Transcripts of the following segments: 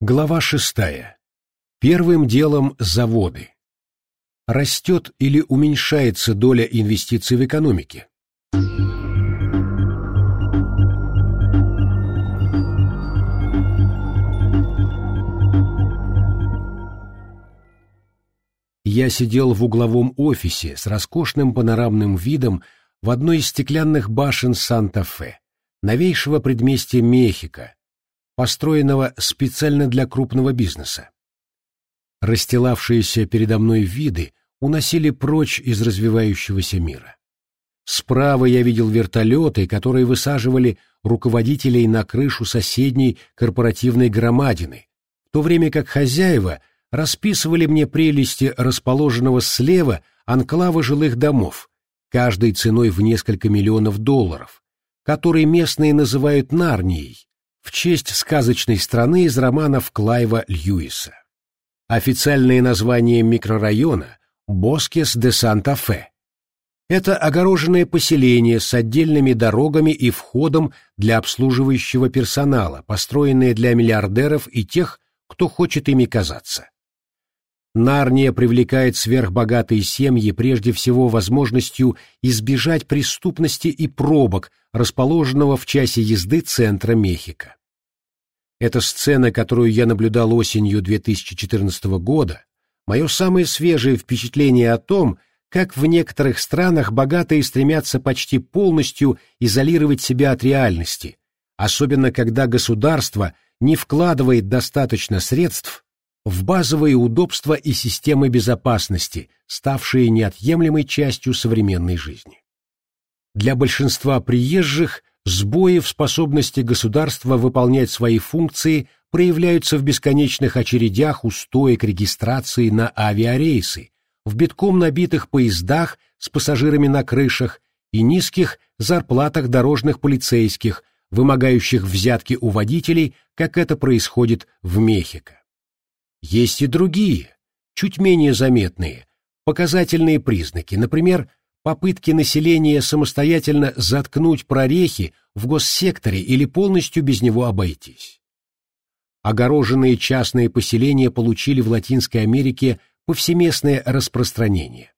Глава шестая. Первым делом заводы. Растет или уменьшается доля инвестиций в экономике? Я сидел в угловом офисе с роскошным панорамным видом в одной из стеклянных башен Санта-Фе, новейшего предместья Мехико, построенного специально для крупного бизнеса. Расстилавшиеся передо мной виды уносили прочь из развивающегося мира. Справа я видел вертолеты, которые высаживали руководителей на крышу соседней корпоративной громадины, в то время как хозяева расписывали мне прелести расположенного слева анклава жилых домов, каждой ценой в несколько миллионов долларов, которые местные называют Нарнией, в честь сказочной страны из романов Клайва Льюиса. Официальное название микрорайона – Боскес де Санта-Фе. Это огороженное поселение с отдельными дорогами и входом для обслуживающего персонала, построенное для миллиардеров и тех, кто хочет ими казаться. Нарния привлекает сверхбогатые семьи прежде всего возможностью избежать преступности и пробок, расположенного в часе езды центра Мехико. Эта сцена, которую я наблюдал осенью 2014 года, мое самое свежее впечатление о том, как в некоторых странах богатые стремятся почти полностью изолировать себя от реальности, особенно когда государство не вкладывает достаточно средств в базовые удобства и системы безопасности, ставшие неотъемлемой частью современной жизни. Для большинства приезжих сбои в способности государства выполнять свои функции проявляются в бесконечных очередях у стоек регистрации на авиарейсы, в битком набитых поездах с пассажирами на крышах и низких зарплатах дорожных полицейских, вымогающих взятки у водителей, как это происходит в Мехико. Есть и другие, чуть менее заметные, показательные признаки, например, попытки населения самостоятельно заткнуть прорехи в госсекторе или полностью без него обойтись. Огороженные частные поселения получили в Латинской Америке повсеместное распространение.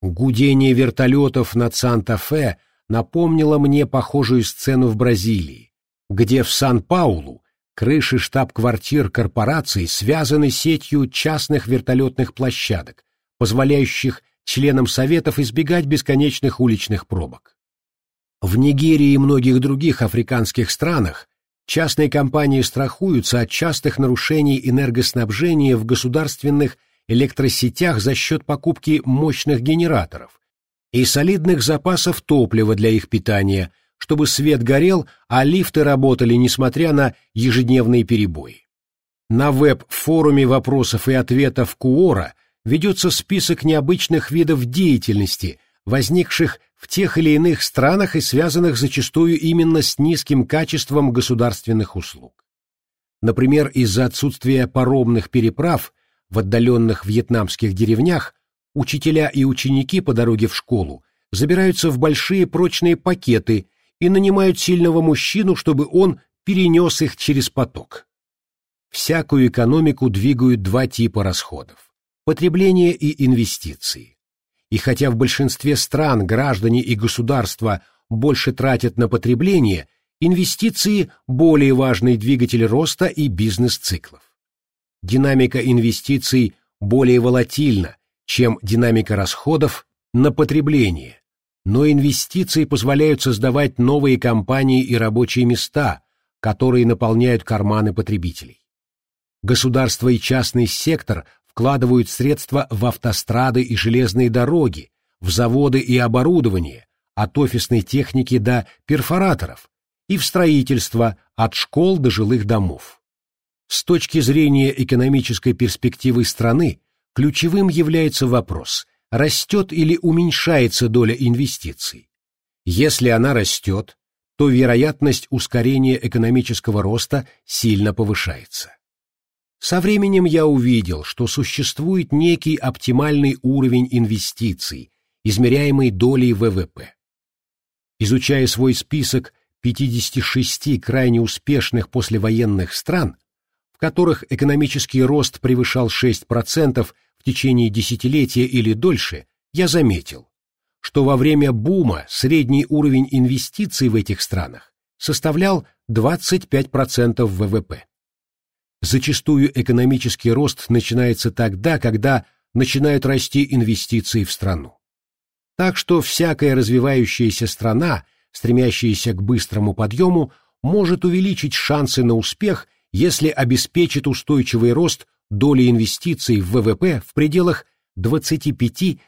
Гудение вертолетов над Санта-Фе напомнило мне похожую сцену в Бразилии, где в Сан-Паулу Крыши штаб-квартир корпораций связаны сетью частных вертолетных площадок, позволяющих членам советов избегать бесконечных уличных пробок. В Нигерии и многих других африканских странах частные компании страхуются от частых нарушений энергоснабжения в государственных электросетях за счет покупки мощных генераторов и солидных запасов топлива для их питания, чтобы свет горел, а лифты работали, несмотря на ежедневные перебои. На веб-форуме вопросов и ответов Куора ведется список необычных видов деятельности, возникших в тех или иных странах и связанных зачастую именно с низким качеством государственных услуг. Например, из-за отсутствия паромных переправ в отдаленных вьетнамских деревнях учителя и ученики по дороге в школу забираются в большие прочные пакеты и нанимают сильного мужчину, чтобы он перенес их через поток. Всякую экономику двигают два типа расходов – потребление и инвестиции. И хотя в большинстве стран граждане и государства больше тратят на потребление, инвестиции – более важный двигатель роста и бизнес-циклов. Динамика инвестиций более волатильна, чем динамика расходов на потребление, но инвестиции позволяют создавать новые компании и рабочие места, которые наполняют карманы потребителей. Государство и частный сектор вкладывают средства в автострады и железные дороги, в заводы и оборудование, от офисной техники до перфораторов, и в строительство от школ до жилых домов. С точки зрения экономической перспективы страны, ключевым является вопрос, растет или уменьшается доля инвестиций. Если она растет, то вероятность ускорения экономического роста сильно повышается. Со временем я увидел, что существует некий оптимальный уровень инвестиций, измеряемый долей ВВП. Изучая свой список 56 крайне успешных послевоенных стран, которых экономический рост превышал 6% в течение десятилетия или дольше, я заметил, что во время бума средний уровень инвестиций в этих странах составлял 25% ВВП. Зачастую экономический рост начинается тогда, когда начинают расти инвестиции в страну. Так что всякая развивающаяся страна, стремящаяся к быстрому подъему, может увеличить шансы на успех, если обеспечит устойчивый рост доли инвестиций в ВВП в пределах 25-35%.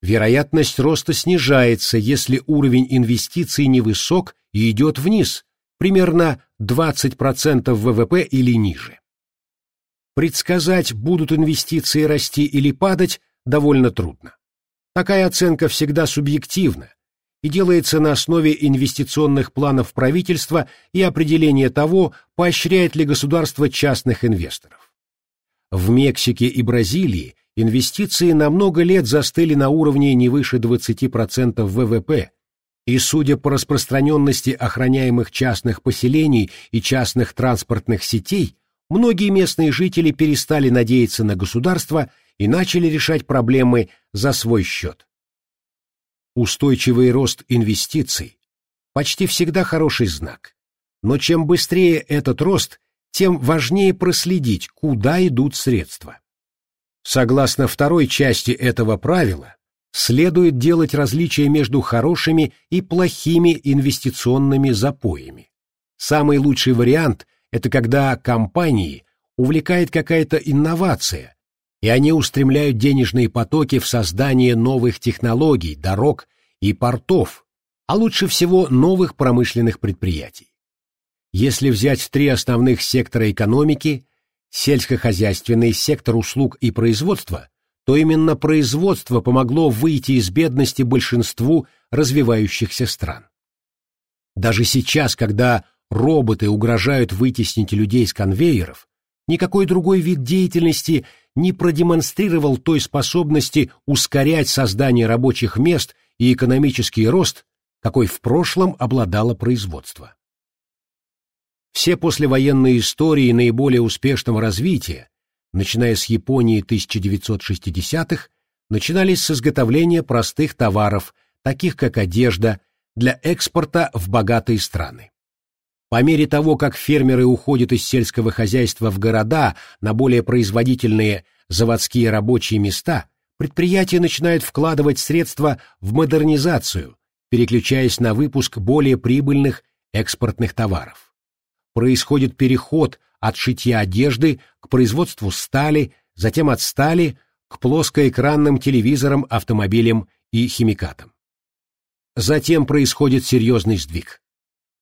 Вероятность роста снижается, если уровень инвестиций невысок и идет вниз, примерно 20% ВВП или ниже. Предсказать, будут инвестиции расти или падать, довольно трудно. Такая оценка всегда субъективна и делается на основе инвестиционных планов правительства и определения того, поощряет ли государство частных инвесторов. В Мексике и Бразилии инвестиции на много лет застыли на уровне не выше 20% ВВП, и, судя по распространенности охраняемых частных поселений и частных транспортных сетей, многие местные жители перестали надеяться на государство и начали решать проблемы за свой счет. Устойчивый рост инвестиций почти всегда хороший знак. Но чем быстрее этот рост, тем важнее проследить, куда идут средства. Согласно второй части этого правила, следует делать различия между хорошими и плохими инвестиционными запоями. Самый лучший вариант – это когда компании увлекает какая-то инновация, и они устремляют денежные потоки в создание новых технологий, дорог и портов, а лучше всего новых промышленных предприятий. Если взять три основных сектора экономики – сельскохозяйственный сектор услуг и производства – то именно производство помогло выйти из бедности большинству развивающихся стран. Даже сейчас, когда роботы угрожают вытеснить людей с конвейеров, никакой другой вид деятельности не продемонстрировал той способности ускорять создание рабочих мест и экономический рост, какой в прошлом обладало производство. Все послевоенные истории наиболее успешного развития начиная с Японии 1960-х, начинались с изготовления простых товаров, таких как одежда, для экспорта в богатые страны. По мере того, как фермеры уходят из сельского хозяйства в города на более производительные заводские рабочие места, предприятия начинают вкладывать средства в модернизацию, переключаясь на выпуск более прибыльных экспортных товаров. Происходит переход от шитья одежды к производству стали, затем от стали к плоскоэкранным телевизорам, автомобилям и химикатам. Затем происходит серьезный сдвиг.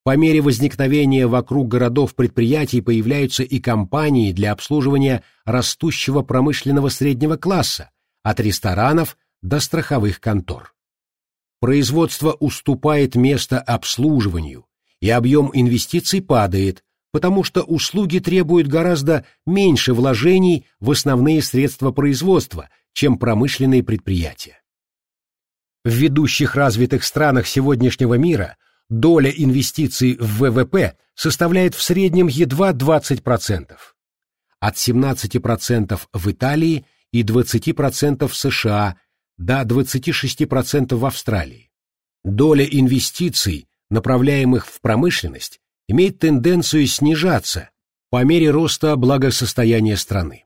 По мере возникновения вокруг городов предприятий появляются и компании для обслуживания растущего промышленного среднего класса, от ресторанов до страховых контор. Производство уступает место обслуживанию, и объем инвестиций падает, потому что услуги требуют гораздо меньше вложений в основные средства производства, чем промышленные предприятия. В ведущих развитых странах сегодняшнего мира доля инвестиций в ВВП составляет в среднем едва 20%, от 17% в Италии и 20% в США до 26% в Австралии. Доля инвестиций, направляемых в промышленность, имеет тенденцию снижаться по мере роста благосостояния страны.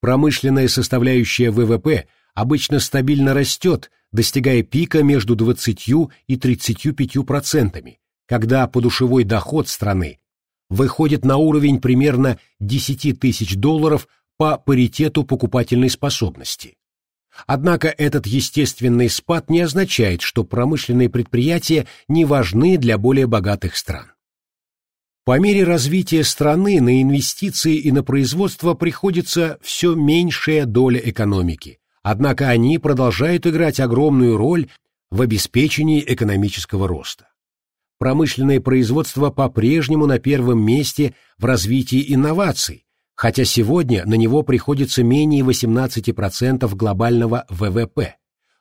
Промышленная составляющая ВВП обычно стабильно растет, достигая пика между 20 и 35 процентами, когда подушевой доход страны выходит на уровень примерно 10 тысяч долларов по паритету покупательной способности. Однако этот естественный спад не означает, что промышленные предприятия не важны для более богатых стран. По мере развития страны на инвестиции и на производство приходится все меньшая доля экономики, однако они продолжают играть огромную роль в обеспечении экономического роста. Промышленное производство по-прежнему на первом месте в развитии инноваций, хотя сегодня на него приходится менее 18% глобального ВВП,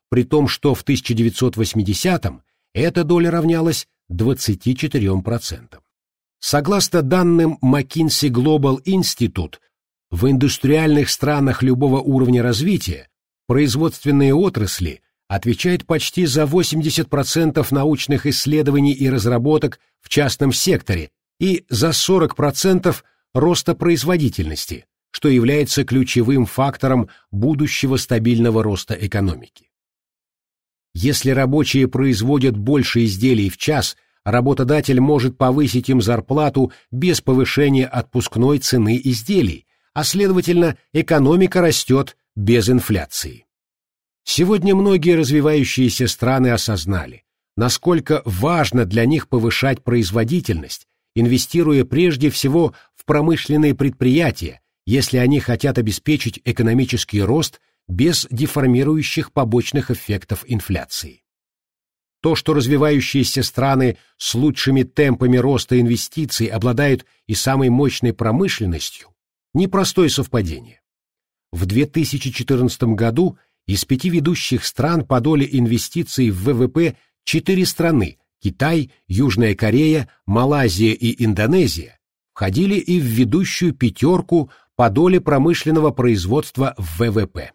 при том, что в 1980-м эта доля равнялась 24%. Согласно данным McKinsey Global Institute, в индустриальных странах любого уровня развития производственные отрасли отвечают почти за 80% научных исследований и разработок в частном секторе и за 40% роста производительности, что является ключевым фактором будущего стабильного роста экономики. Если рабочие производят больше изделий в час, работодатель может повысить им зарплату без повышения отпускной цены изделий, а следовательно, экономика растет без инфляции. Сегодня многие развивающиеся страны осознали, насколько важно для них повышать производительность, инвестируя прежде всего в промышленные предприятия, если они хотят обеспечить экономический рост без деформирующих побочных эффектов инфляции. То, что развивающиеся страны с лучшими темпами роста инвестиций обладают и самой мощной промышленностью, непростое совпадение. В 2014 году из пяти ведущих стран по доле инвестиций в ВВП четыре страны – Китай, Южная Корея, Малайзия и Индонезия – входили и в ведущую пятерку по доле промышленного производства в ВВП.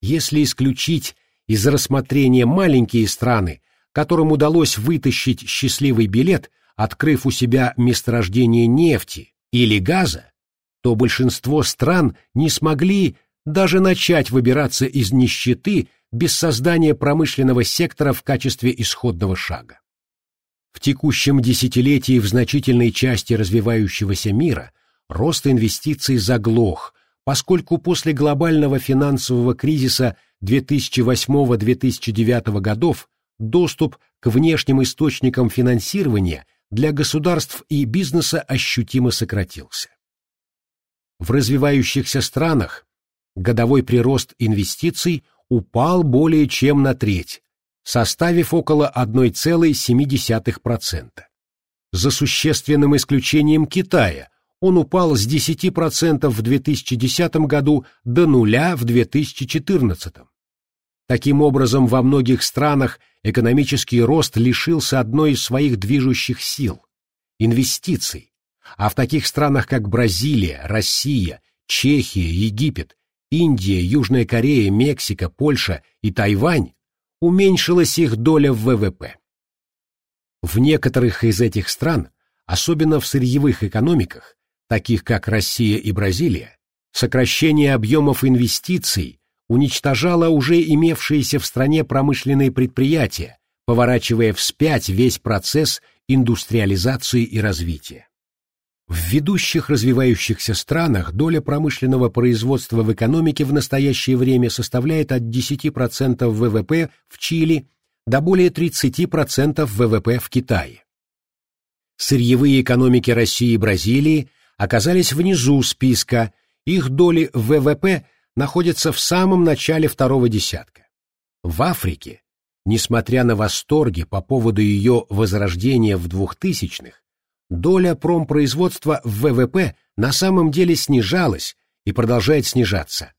Если исключить из рассмотрения маленькие страны, которым удалось вытащить счастливый билет, открыв у себя месторождение нефти или газа, то большинство стран не смогли даже начать выбираться из нищеты без создания промышленного сектора в качестве исходного шага. В текущем десятилетии в значительной части развивающегося мира рост инвестиций заглох, поскольку после глобального финансового кризиса 2008-2009 годов доступ к внешним источникам финансирования для государств и бизнеса ощутимо сократился. В развивающихся странах годовой прирост инвестиций упал более чем на треть, составив около 1,7%. За существенным исключением Китая он упал с 10% в 2010 году до нуля в 2014. Таким образом, во многих странах экономический рост лишился одной из своих движущих сил – инвестиций, а в таких странах, как Бразилия, Россия, Чехия, Египет, Индия, Южная Корея, Мексика, Польша и Тайвань, уменьшилась их доля в ВВП. В некоторых из этих стран, особенно в сырьевых экономиках, таких как Россия и Бразилия, сокращение объемов инвестиций уничтожало уже имевшиеся в стране промышленные предприятия, поворачивая вспять весь процесс индустриализации и развития. В ведущих развивающихся странах доля промышленного производства в экономике в настоящее время составляет от 10% ВВП в Чили до более 30% ВВП в Китае. Сырьевые экономики России и Бразилии оказались внизу списка, их доли в ВВП находятся в самом начале второго десятка. В Африке, несмотря на восторги по поводу ее возрождения в 2000-х, доля промпроизводства в ВВП на самом деле снижалась и продолжает снижаться.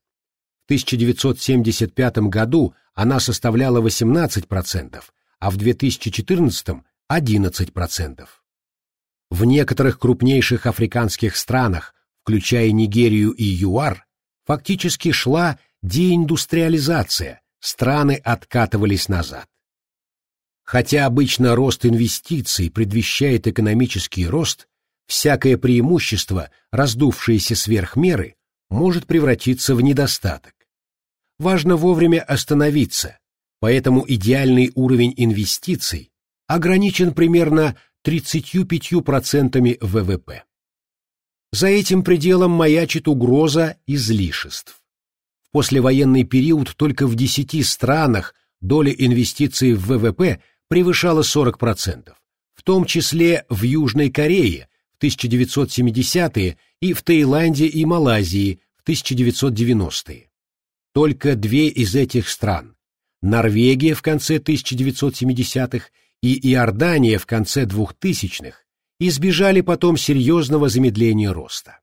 В 1975 году она составляла 18%, а в 2014 – 11%. В некоторых крупнейших африканских странах, включая Нигерию и ЮАР, фактически шла деиндустриализация, страны откатывались назад. Хотя обычно рост инвестиций предвещает экономический рост, всякое преимущество, раздувшееся сверх меры, может превратиться в недостаток. Важно вовремя остановиться, поэтому идеальный уровень инвестиций ограничен примерно 35% ВВП. За этим пределом маячит угроза излишеств. В послевоенный период только в 10 странах доля инвестиций в ВВП превышала 40%, в том числе в Южной Корее в 1970-е и в Таиланде и Малайзии в 1990-е. Только две из этих стран – Норвегия в конце 1970-х и Иордания в конце 2000-х – избежали потом серьезного замедления роста.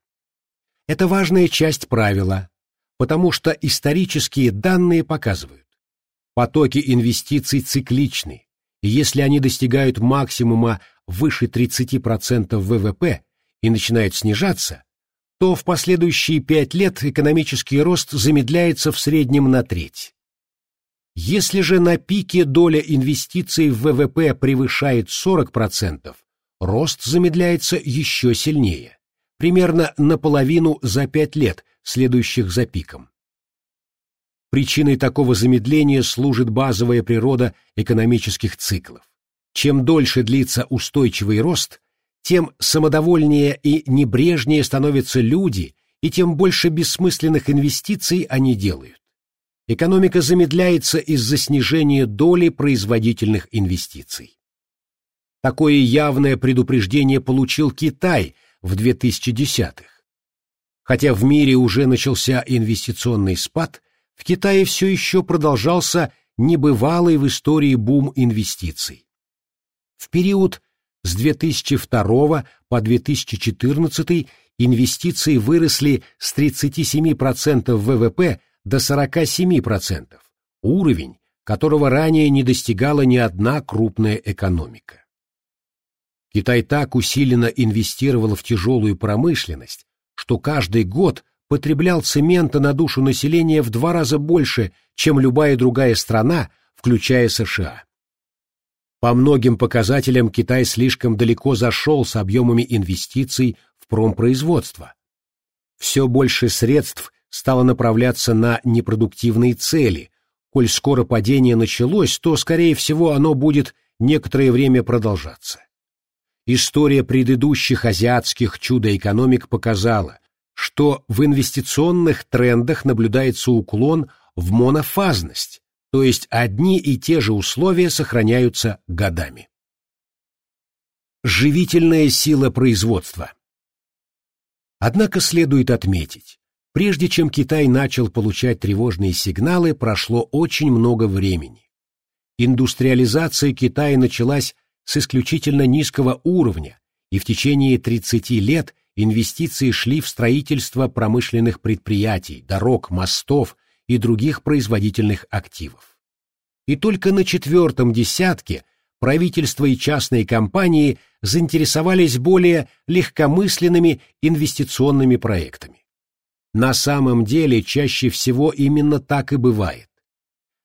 Это важная часть правила, потому что исторические данные показывают, потоки инвестиций цикличны, и если они достигают максимума выше 30% ВВП и начинают снижаться, то в последующие пять лет экономический рост замедляется в среднем на треть. Если же на пике доля инвестиций в ВВП превышает 40%, рост замедляется еще сильнее, примерно наполовину за пять лет, следующих за пиком. Причиной такого замедления служит базовая природа экономических циклов. Чем дольше длится устойчивый рост, тем самодовольнее и небрежнее становятся люди, и тем больше бессмысленных инвестиций они делают. Экономика замедляется из-за снижения доли производительных инвестиций. Такое явное предупреждение получил Китай в 2010-х. Хотя в мире уже начался инвестиционный спад, в Китае все еще продолжался небывалый в истории бум инвестиций. В период с 2002 по 2014 инвестиции выросли с 37% ВВП до 47%, уровень, которого ранее не достигала ни одна крупная экономика. Китай так усиленно инвестировал в тяжелую промышленность, что каждый год потреблял цемента на душу населения в два раза больше, чем любая другая страна, включая США. По многим показателям Китай слишком далеко зашел с объемами инвестиций в промпроизводство. Все больше средств стало направляться на непродуктивные цели. Коль скоро падение началось, то, скорее всего, оно будет некоторое время продолжаться. История предыдущих азиатских чудо-экономик показала, что в инвестиционных трендах наблюдается уклон в монофазность, то есть одни и те же условия сохраняются годами. Живительная сила производства Однако следует отметить, прежде чем Китай начал получать тревожные сигналы, прошло очень много времени. Индустриализация Китая началась с исключительно низкого уровня, и в течение 30 лет инвестиции шли в строительство промышленных предприятий, дорог, мостов, и других производительных активов. И только на четвертом десятке правительство и частные компании заинтересовались более легкомысленными инвестиционными проектами. На самом деле чаще всего именно так и бывает.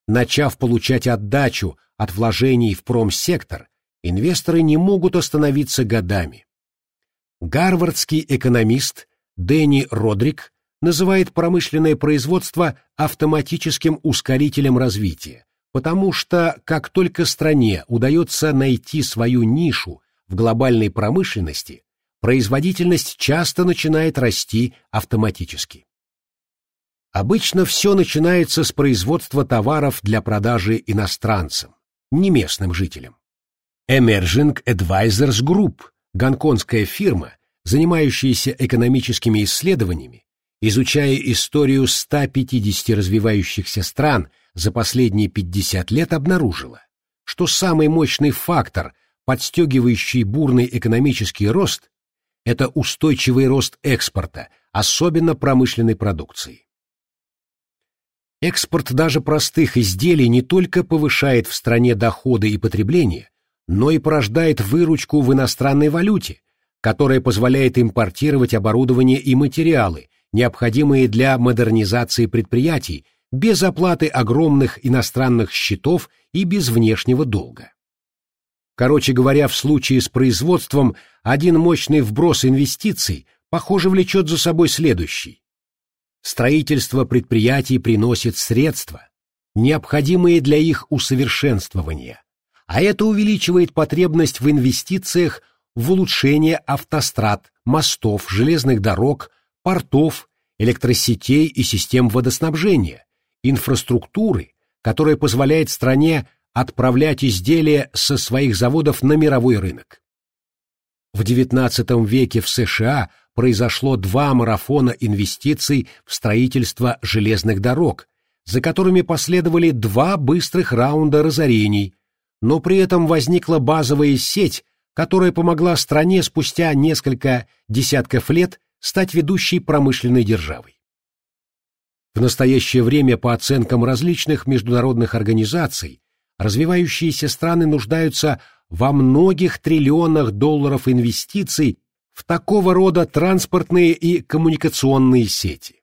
Начав получать отдачу от вложений в промсектор, инвесторы не могут остановиться годами. Гарвардский экономист Дэнни Родрик называет промышленное производство автоматическим ускорителем развития, потому что как только стране удается найти свою нишу в глобальной промышленности, производительность часто начинает расти автоматически. Обычно все начинается с производства товаров для продажи иностранцам, не местным жителям. Emerging Advisors Group, гонконгская фирма, занимающаяся экономическими исследованиями, изучая историю 150 развивающихся стран за последние 50 лет, обнаружила, что самый мощный фактор, подстегивающий бурный экономический рост, это устойчивый рост экспорта, особенно промышленной продукции. Экспорт даже простых изделий не только повышает в стране доходы и потребление, но и порождает выручку в иностранной валюте, которая позволяет импортировать оборудование и материалы, необходимые для модернизации предприятий, без оплаты огромных иностранных счетов и без внешнего долга. Короче говоря, в случае с производством один мощный вброс инвестиций, похоже, влечет за собой следующий. Строительство предприятий приносит средства, необходимые для их усовершенствования, а это увеличивает потребность в инвестициях в улучшение автострад, мостов, железных дорог, портов, электросетей и систем водоснабжения, инфраструктуры, которая позволяет стране отправлять изделия со своих заводов на мировой рынок. В XIX веке в США произошло два марафона инвестиций в строительство железных дорог, за которыми последовали два быстрых раунда разорений, но при этом возникла базовая сеть, которая помогла стране спустя несколько десятков лет стать ведущей промышленной державой. В настоящее время, по оценкам различных международных организаций, развивающиеся страны нуждаются во многих триллионах долларов инвестиций в такого рода транспортные и коммуникационные сети.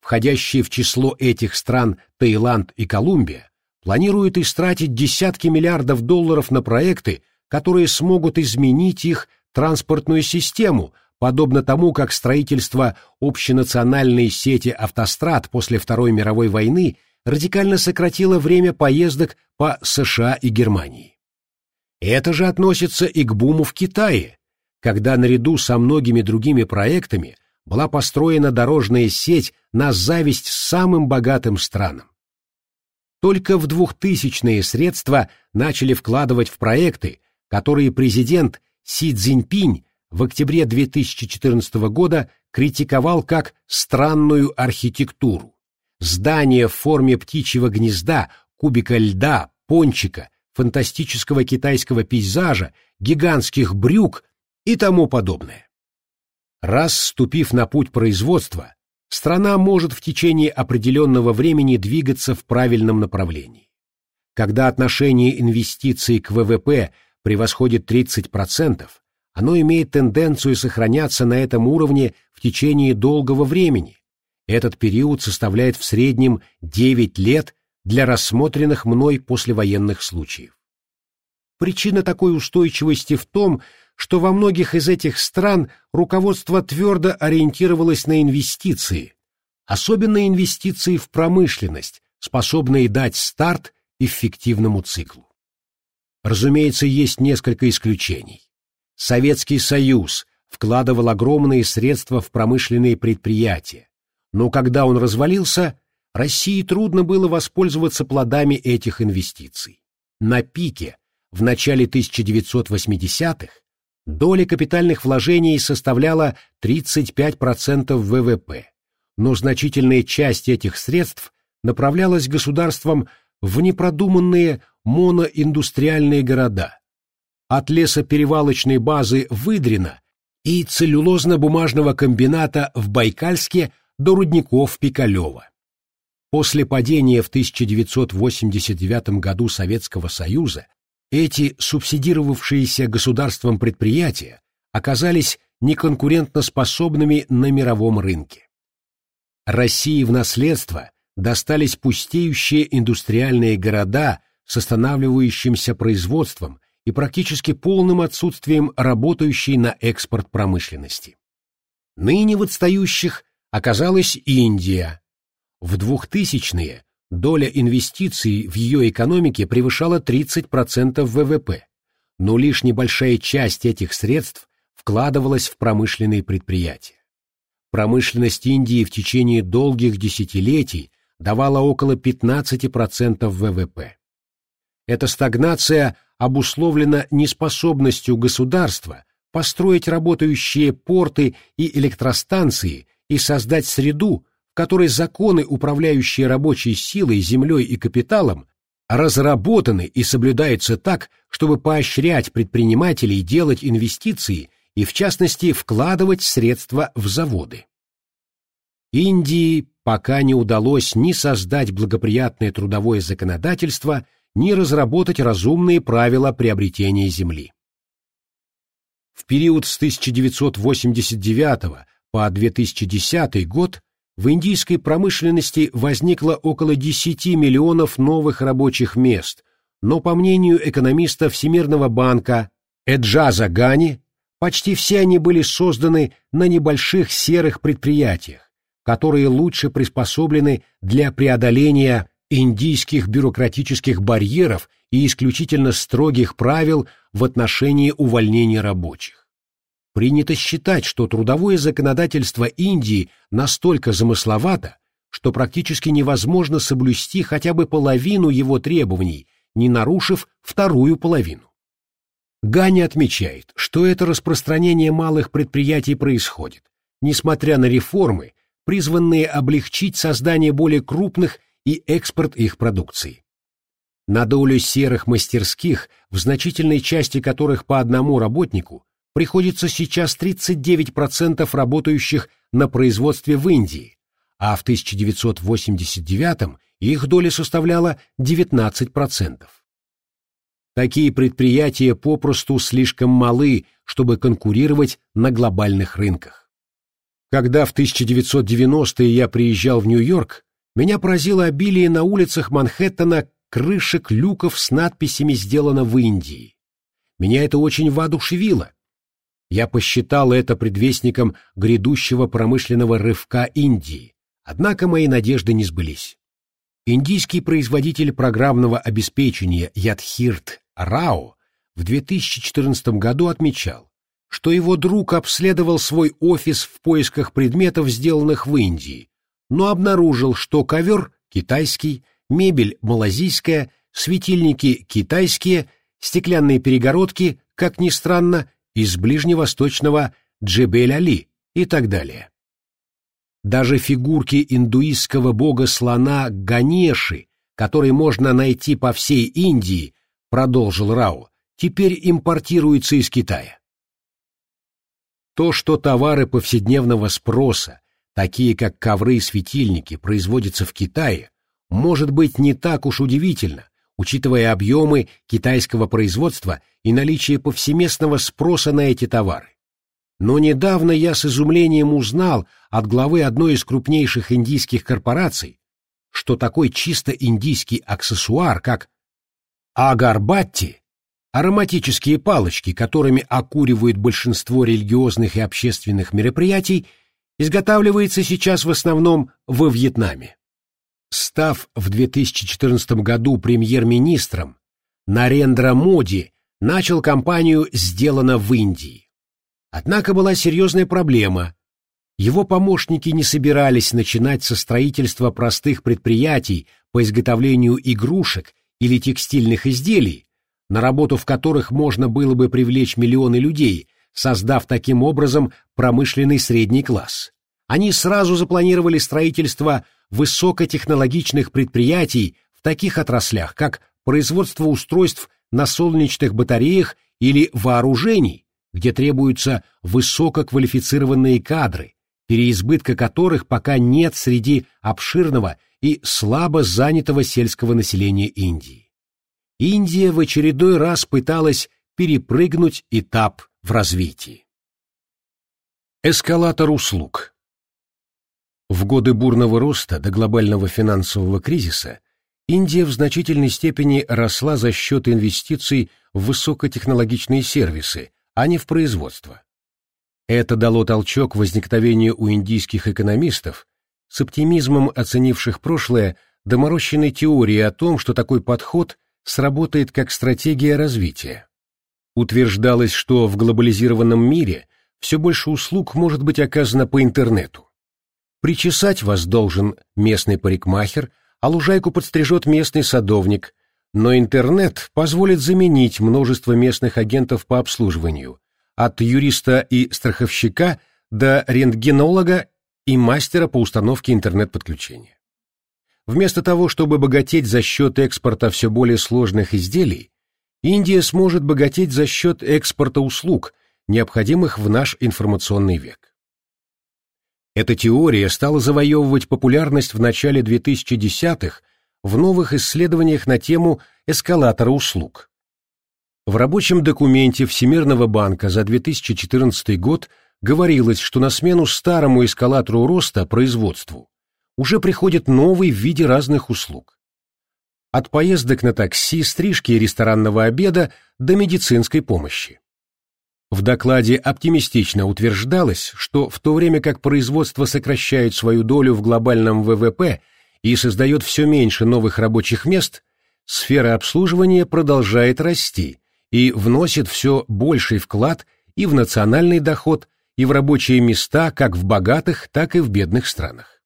Входящие в число этих стран Таиланд и Колумбия планируют истратить десятки миллиардов долларов на проекты, которые смогут изменить их транспортную систему, подобно тому, как строительство общенациональной сети автострад после Второй мировой войны радикально сократило время поездок по США и Германии. Это же относится и к буму в Китае, когда наряду со многими другими проектами была построена дорожная сеть на зависть самым богатым странам. Только в 2000-е средства начали вкладывать в проекты, которые президент Си Цзиньпинь в октябре 2014 года критиковал как странную архитектуру. Здания в форме птичьего гнезда, кубика льда, пончика, фантастического китайского пейзажа, гигантских брюк и тому подобное. Раз ступив на путь производства, страна может в течение определенного времени двигаться в правильном направлении. Когда отношение инвестиций к ВВП превосходит 30%, оно имеет тенденцию сохраняться на этом уровне в течение долгого времени. Этот период составляет в среднем 9 лет для рассмотренных мной послевоенных случаев. Причина такой устойчивости в том, что во многих из этих стран руководство твердо ориентировалось на инвестиции, особенно инвестиции в промышленность, способные дать старт эффективному циклу. Разумеется, есть несколько исключений. Советский Союз вкладывал огромные средства в промышленные предприятия, но когда он развалился, России трудно было воспользоваться плодами этих инвестиций. На пике, в начале 1980-х, доля капитальных вложений составляла 35% ВВП, но значительная часть этих средств направлялась государством в непродуманные моноиндустриальные города. От лесоперевалочной базы Выдрина и целлюлозно-бумажного комбината в Байкальске до рудников Пикалева. После падения в 1989 году Советского Союза эти субсидировавшиеся государством предприятия оказались неконкурентоспособными на мировом рынке. России в наследство достались пустеющие индустриальные города с останавливающимся производством и практически полным отсутствием работающей на экспорт промышленности. Ныне в отстающих оказалась Индия, в 2000-е доля инвестиций в ее экономике превышала 30% ВВП, но лишь небольшая часть этих средств вкладывалась в промышленные предприятия. Промышленность Индии в течение долгих десятилетий давала около 15% ВВП. Эта стагнация обусловлена неспособностью государства построить работающие порты и электростанции и создать среду, в которой законы, управляющие рабочей силой, землей и капиталом, разработаны и соблюдаются так, чтобы поощрять предпринимателей делать инвестиции и, в частности, вкладывать средства в заводы. Индии пока не удалось ни создать благоприятное трудовое законодательство, ни разработать разумные правила приобретения земли. В период с 1989 по 2010 год в индийской промышленности возникло около 10 миллионов новых рабочих мест, но, по мнению экономиста Всемирного банка Эджаза Гани, почти все они были созданы на небольших серых предприятиях, которые лучше приспособлены для преодоления индийских бюрократических барьеров и исключительно строгих правил в отношении увольнения рабочих. Принято считать, что трудовое законодательство Индии настолько замысловато, что практически невозможно соблюсти хотя бы половину его требований, не нарушив вторую половину. Гани отмечает, что это распространение малых предприятий происходит, несмотря на реформы, призванные облегчить создание более крупных и экспорт их продукции. На долю серых мастерских, в значительной части которых по одному работнику, приходится сейчас 39% работающих на производстве в Индии, а в 1989 их доля составляла 19%. Такие предприятия попросту слишком малы, чтобы конкурировать на глобальных рынках. Когда в 1990-е я приезжал в Нью-Йорк, меня поразило обилие на улицах Манхэттена крышек люков с надписями «Сделано в Индии». Меня это очень воодушевило. Я посчитал это предвестником грядущего промышленного рывка Индии, однако мои надежды не сбылись. Индийский производитель программного обеспечения Ядхирт Рао в 2014 году отмечал, что его друг обследовал свой офис в поисках предметов, сделанных в Индии, но обнаружил, что ковер китайский, мебель малазийская, светильники китайские, стеклянные перегородки, как ни странно, из ближневосточного Джебель-Али и так далее. Даже фигурки индуистского бога слона Ганеши, который можно найти по всей Индии, продолжил Рау, теперь импортируются из Китая. То, что товары повседневного спроса, такие как ковры и светильники, производятся в Китае, может быть не так уж удивительно, учитывая объемы китайского производства и наличие повсеместного спроса на эти товары. Но недавно я с изумлением узнал от главы одной из крупнейших индийских корпораций, что такой чисто индийский аксессуар, как агарбатти, ароматические палочки, которыми окуривают большинство религиозных и общественных мероприятий, изготавливается сейчас в основном во Вьетнаме. Став в 2014 году премьер-министром, Нарендра Моди начал кампанию «Сделано в Индии». Однако была серьезная проблема. Его помощники не собирались начинать со строительства простых предприятий по изготовлению игрушек или текстильных изделий, на работу в которых можно было бы привлечь миллионы людей, создав таким образом промышленный средний класс. Они сразу запланировали строительство высокотехнологичных предприятий в таких отраслях, как производство устройств на солнечных батареях или вооружений, где требуются высококвалифицированные кадры, переизбытка которых пока нет среди обширного и слабо занятого сельского населения Индии. Индия в очередной раз пыталась перепрыгнуть этап в развитии. Эскалатор услуг в годы бурного роста до глобального финансового кризиса Индия в значительной степени росла за счет инвестиций в высокотехнологичные сервисы, а не в производство. Это дало толчок возникновению у индийских экономистов, с оптимизмом оценивших прошлое, доморощенной теории о том, что такой подход сработает как стратегия развития. Утверждалось, что в глобализированном мире все больше услуг может быть оказано по интернету. Причесать вас должен местный парикмахер, а лужайку подстрижет местный садовник, но интернет позволит заменить множество местных агентов по обслуживанию, от юриста и страховщика до рентгенолога и мастера по установке интернет-подключения. Вместо того, чтобы богатеть за счет экспорта все более сложных изделий, Индия сможет богатеть за счет экспорта услуг, необходимых в наш информационный век. Эта теория стала завоевывать популярность в начале 2010-х в новых исследованиях на тему эскалатора услуг. В рабочем документе Всемирного банка за 2014 год говорилось, что на смену старому эскалатору роста производству уже приходит новый в виде разных услуг. От поездок на такси, стрижки и ресторанного обеда до медицинской помощи. В докладе оптимистично утверждалось, что в то время как производство сокращает свою долю в глобальном ВВП и создает все меньше новых рабочих мест, сфера обслуживания продолжает расти и вносит все больший вклад и в национальный доход, и в рабочие места как в богатых, так и в бедных странах.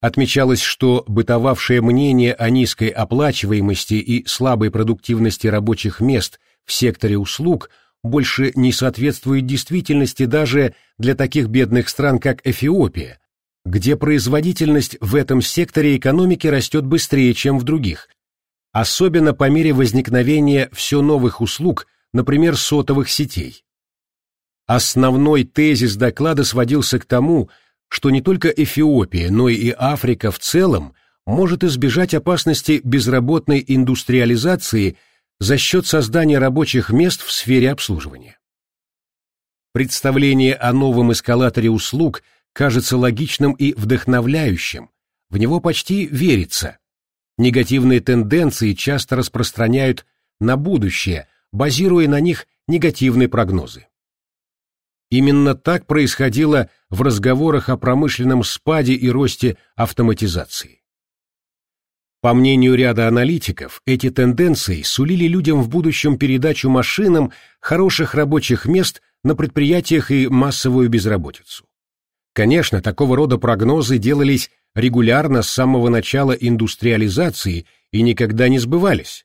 Отмечалось, что бытовавшее мнение о низкой оплачиваемости и слабой продуктивности рабочих мест в секторе услуг – больше не соответствует действительности даже для таких бедных стран, как Эфиопия, где производительность в этом секторе экономики растет быстрее, чем в других, особенно по мере возникновения все новых услуг, например, сотовых сетей. Основной тезис доклада сводился к тому, что не только Эфиопия, но и Африка в целом может избежать опасности безработной индустриализации за счет создания рабочих мест в сфере обслуживания. Представление о новом эскалаторе услуг кажется логичным и вдохновляющим, в него почти верится. Негативные тенденции часто распространяют на будущее, базируя на них негативные прогнозы. Именно так происходило в разговорах о промышленном спаде и росте автоматизации. По мнению ряда аналитиков, эти тенденции сулили людям в будущем передачу машинам хороших рабочих мест на предприятиях и массовую безработицу. Конечно, такого рода прогнозы делались регулярно с самого начала индустриализации и никогда не сбывались.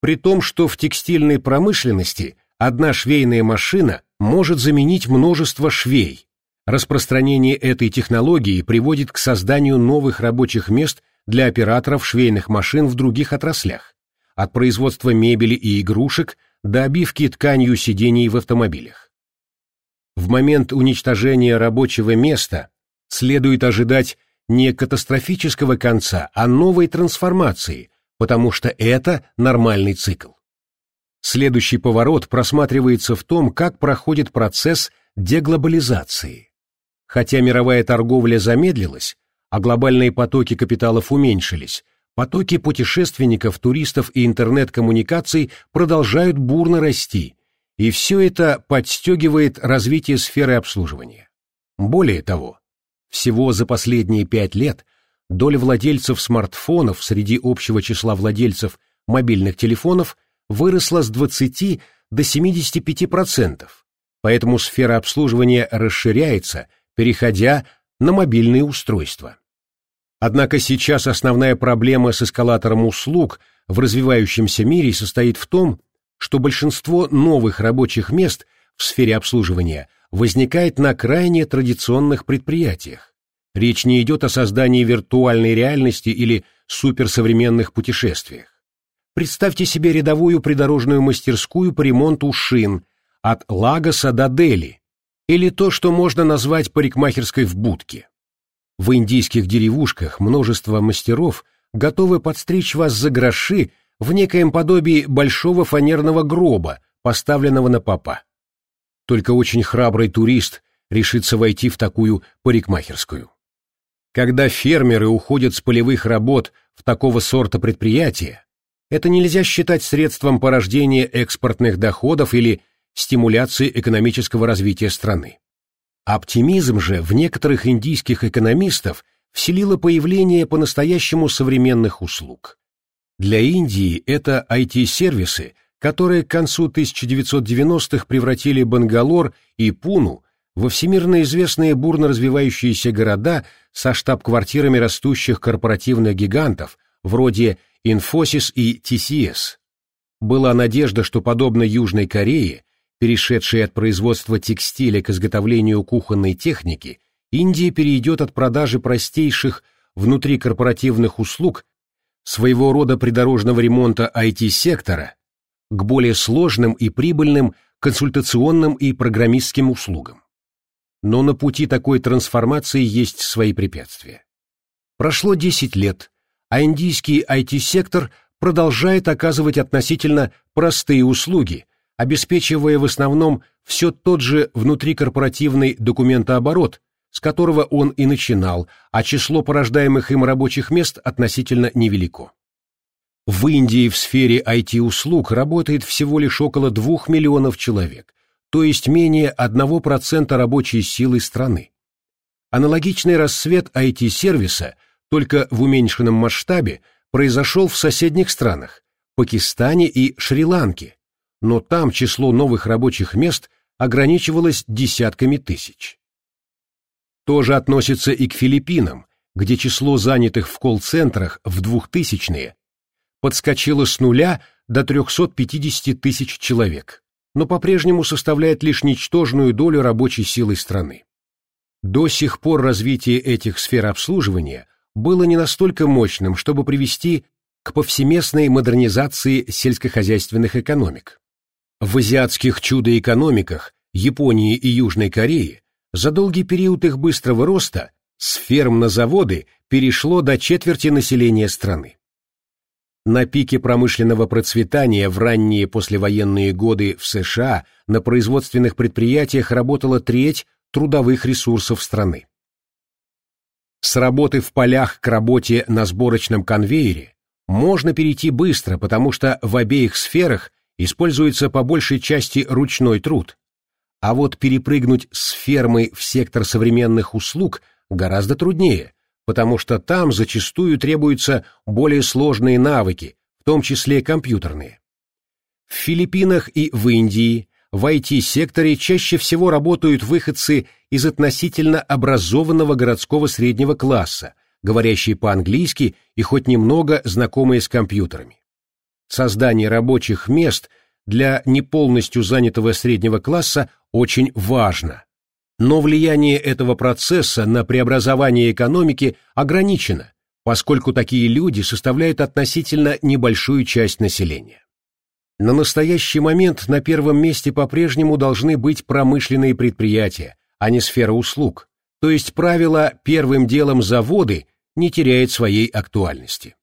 При том, что в текстильной промышленности одна швейная машина может заменить множество швей. Распространение этой технологии приводит к созданию новых рабочих мест для операторов швейных машин в других отраслях, от производства мебели и игрушек до обивки тканью сидений в автомобилях. В момент уничтожения рабочего места следует ожидать не катастрофического конца, а новой трансформации, потому что это нормальный цикл. Следующий поворот просматривается в том, как проходит процесс деглобализации. Хотя мировая торговля замедлилась, а глобальные потоки капиталов уменьшились, потоки путешественников, туристов и интернет-коммуникаций продолжают бурно расти, и все это подстегивает развитие сферы обслуживания. Более того, всего за последние пять лет доля владельцев смартфонов среди общего числа владельцев мобильных телефонов выросла с 20 до 75%, поэтому сфера обслуживания расширяется, переходя на мобильные устройства. Однако сейчас основная проблема с эскалатором услуг в развивающемся мире состоит в том, что большинство новых рабочих мест в сфере обслуживания возникает на крайне традиционных предприятиях. Речь не идет о создании виртуальной реальности или суперсовременных путешествиях. Представьте себе рядовую придорожную мастерскую по ремонту шин от Лагоса до Дели, или то, что можно назвать парикмахерской в будке. В индийских деревушках множество мастеров готовы подстричь вас за гроши в некоем подобии большого фанерного гроба, поставленного на попа. Только очень храбрый турист решится войти в такую парикмахерскую. Когда фермеры уходят с полевых работ в такого сорта предприятия, это нельзя считать средством порождения экспортных доходов или стимуляции экономического развития страны. Оптимизм же в некоторых индийских экономистов вселило появление по-настоящему современных услуг. Для Индии это IT-сервисы, которые к концу 1990-х превратили Бангалор и Пуну во всемирно известные бурно развивающиеся города со штаб-квартирами растущих корпоративных гигантов, вроде Infosys и TCS. Была надежда, что подобно Южной Корее, перешедшей от производства текстиля к изготовлению кухонной техники, Индия перейдет от продажи простейших внутрикорпоративных услуг своего рода придорожного ремонта IT-сектора к более сложным и прибыльным консультационным и программистским услугам. Но на пути такой трансформации есть свои препятствия. Прошло 10 лет, а индийский IT-сектор продолжает оказывать относительно простые услуги, обеспечивая в основном все тот же внутрикорпоративный документооборот, с которого он и начинал, а число порождаемых им рабочих мест относительно невелико. В Индии в сфере IT-услуг работает всего лишь около 2 миллионов человек, то есть менее 1% рабочей силы страны. Аналогичный рассвет IT-сервиса, только в уменьшенном масштабе, произошел в соседних странах – Пакистане и Шри-Ланке, но там число новых рабочих мест ограничивалось десятками тысяч. То же относится и к Филиппинам, где число занятых в колл-центрах в 2000-е подскочило с нуля до 350 тысяч человек, но по-прежнему составляет лишь ничтожную долю рабочей силы страны. До сих пор развитие этих сфер обслуживания было не настолько мощным, чтобы привести к повсеместной модернизации сельскохозяйственных экономик. В азиатских чудо-экономиках Японии и Южной Кореи за долгий период их быстрого роста с ферм на заводы перешло до четверти населения страны. На пике промышленного процветания в ранние послевоенные годы в США на производственных предприятиях работала треть трудовых ресурсов страны. С работы в полях к работе на сборочном конвейере можно перейти быстро, потому что в обеих сферах используется по большей части ручной труд. А вот перепрыгнуть с фермы в сектор современных услуг гораздо труднее, потому что там зачастую требуются более сложные навыки, в том числе компьютерные. В Филиппинах и в Индии в IT-секторе чаще всего работают выходцы из относительно образованного городского среднего класса, говорящие по-английски и хоть немного знакомые с компьютерами. Создание рабочих мест для неполностью занятого среднего класса очень важно, но влияние этого процесса на преобразование экономики ограничено, поскольку такие люди составляют относительно небольшую часть населения. На настоящий момент на первом месте по-прежнему должны быть промышленные предприятия, а не сфера услуг, то есть правило «первым делом заводы» не теряет своей актуальности.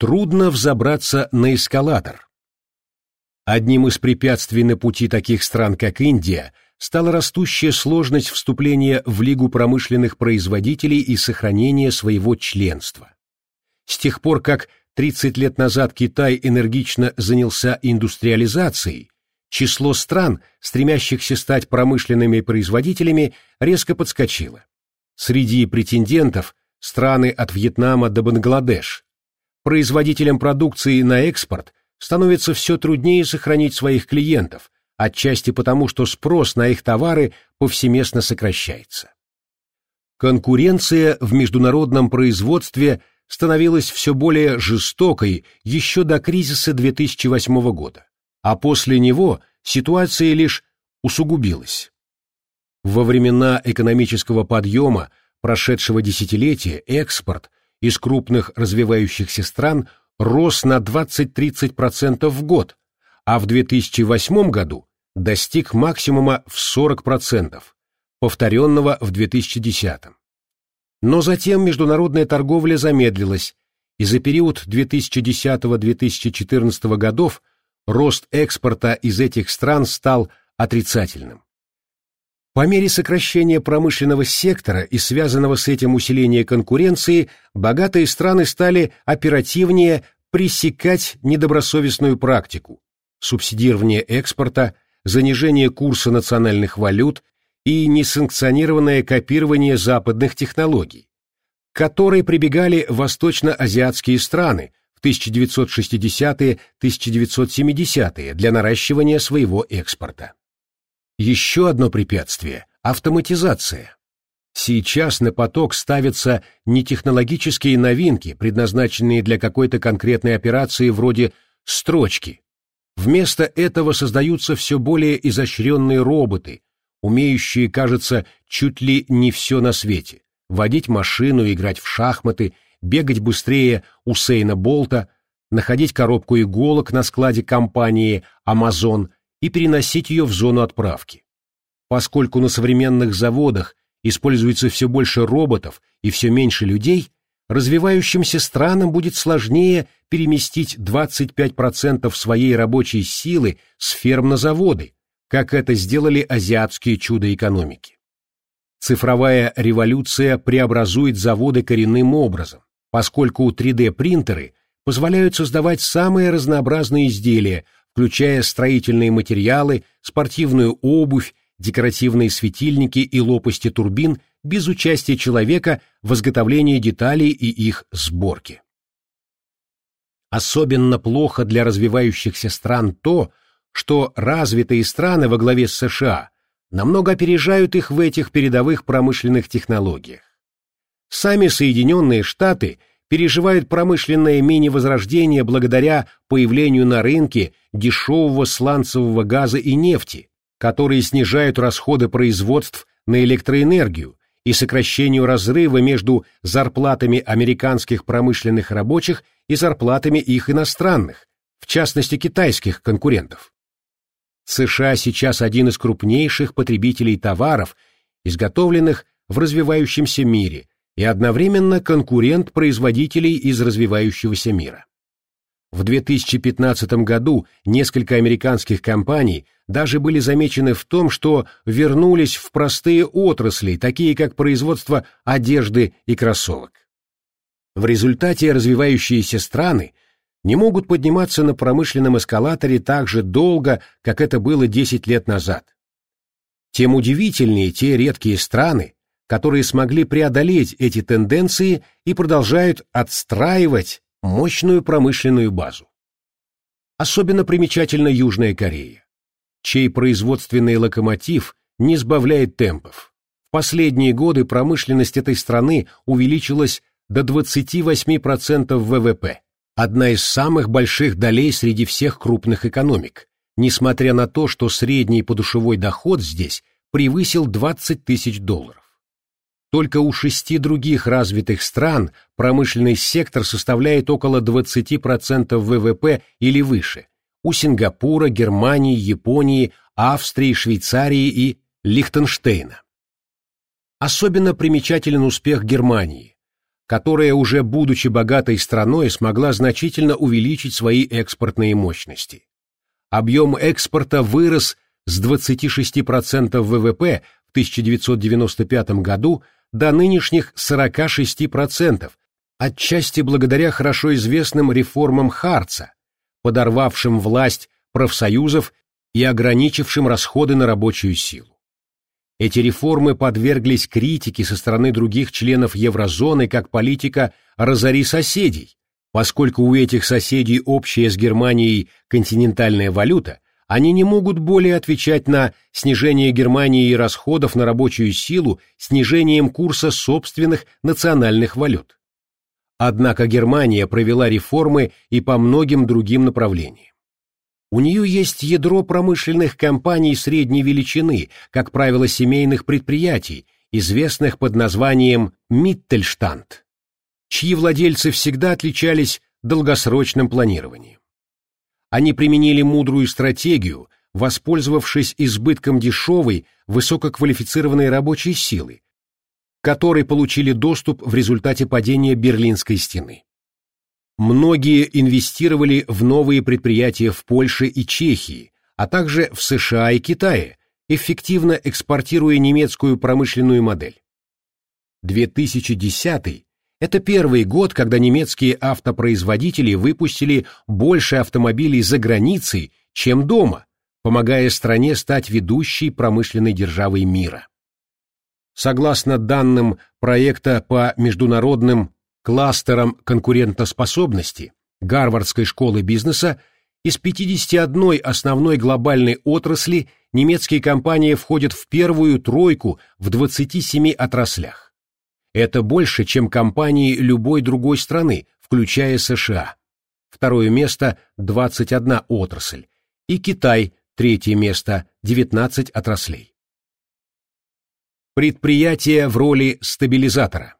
Трудно взобраться на эскалатор. Одним из препятствий на пути таких стран, как Индия, стала растущая сложность вступления в Лигу промышленных производителей и сохранения своего членства. С тех пор, как 30 лет назад Китай энергично занялся индустриализацией, число стран, стремящихся стать промышленными производителями, резко подскочило. Среди претендентов страны от Вьетнама до Бангладеш. Производителям продукции на экспорт становится все труднее сохранить своих клиентов, отчасти потому, что спрос на их товары повсеместно сокращается. Конкуренция в международном производстве становилась все более жестокой еще до кризиса 2008 года, а после него ситуация лишь усугубилась. Во времена экономического подъема прошедшего десятилетия экспорт из крупных развивающихся стран рос на 20-30% в год, а в 2008 году достиг максимума в 40%, повторенного в 2010. Но затем международная торговля замедлилась, и за период 2010-2014 годов рост экспорта из этих стран стал отрицательным. По мере сокращения промышленного сектора и связанного с этим усиления конкуренции, богатые страны стали оперативнее пресекать недобросовестную практику, субсидирование экспорта, занижение курса национальных валют и несанкционированное копирование западных технологий, к которой прибегали восточно-азиатские страны в 1960-1970-е для наращивания своего экспорта. Еще одно препятствие – автоматизация. Сейчас на поток ставятся не технологические новинки, предназначенные для какой-то конкретной операции вроде строчки, Вместо этого создаются все более изощренные роботы, умеющие, кажется, чуть ли не все на свете. Водить машину, играть в шахматы, бегать быстрее Усейна Болта, находить коробку иголок на складе компании Amazon и переносить ее в зону отправки. Поскольку на современных заводах используется все больше роботов и все меньше людей, развивающимся странам будет сложнее переместить 25% своей рабочей силы с ферм на заводы, как это сделали азиатские чудо экономики. Цифровая революция преобразует заводы коренным образом, поскольку 3D-принтеры позволяют создавать самые разнообразные изделия, включая строительные материалы, спортивную обувь, декоративные светильники и лопасти турбин без участия человека в изготовлении деталей и их сборке. Особенно плохо для развивающихся стран то, что развитые страны во главе с США намного опережают их в этих передовых промышленных технологиях. Сами Соединенные Штаты переживают промышленное мини-возрождение благодаря появлению на рынке дешевого сланцевого газа и нефти, которые снижают расходы производств на электроэнергию и сокращению разрыва между зарплатами американских промышленных рабочих и зарплатами их иностранных, в частности китайских конкурентов. США сейчас один из крупнейших потребителей товаров, изготовленных в развивающемся мире, и одновременно конкурент производителей из развивающегося мира. В 2015 году несколько американских компаний даже были замечены в том, что вернулись в простые отрасли, такие как производство одежды и кроссовок. В результате развивающиеся страны не могут подниматься на промышленном эскалаторе так же долго, как это было 10 лет назад. Тем удивительнее те редкие страны, которые смогли преодолеть эти тенденции и продолжают отстраивать мощную промышленную базу. Особенно примечательна Южная Корея, чей производственный локомотив не сбавляет темпов. В последние годы промышленность этой страны увеличилась до 28% ВВП, одна из самых больших долей среди всех крупных экономик, несмотря на то, что средний подушевой доход здесь превысил 20 тысяч долларов. Только у шести других развитых стран промышленный сектор составляет около 20% ВВП или выше. У Сингапура, Германии, Японии, Австрии, Швейцарии и Лихтенштейна. Особенно примечателен успех Германии, которая уже будучи богатой страной смогла значительно увеличить свои экспортные мощности. Объем экспорта вырос с 26% ВВП в 1995 году до нынешних 46%, отчасти благодаря хорошо известным реформам Харца, подорвавшим власть профсоюзов и ограничившим расходы на рабочую силу. Эти реформы подверглись критике со стороны других членов еврозоны как политика «разори соседей», поскольку у этих соседей общая с Германией континентальная валюта, они не могут более отвечать на снижение Германии расходов на рабочую силу снижением курса собственных национальных валют. Однако Германия провела реформы и по многим другим направлениям. У нее есть ядро промышленных компаний средней величины, как правило, семейных предприятий, известных под названием Миттельштанд, чьи владельцы всегда отличались долгосрочным планированием. Они применили мудрую стратегию, воспользовавшись избытком дешевой, высококвалифицированной рабочей силы, которой получили доступ в результате падения Берлинской стены. Многие инвестировали в новые предприятия в Польше и Чехии, а также в США и Китае, эффективно экспортируя немецкую промышленную модель. 2010 это первый год, когда немецкие автопроизводители выпустили больше автомобилей за границей, чем дома, помогая стране стать ведущей промышленной державой мира. Согласно данным проекта по международным кластерам конкурентоспособности Гарвардской школы бизнеса, из 51 основной глобальной отрасли немецкие компании входят в первую тройку в 27 отраслях. Это больше, чем компании любой другой страны, включая США. Второе место – 21 отрасль. И Китай – третье место – 19 отраслей. Предприятие в роли стабилизатора.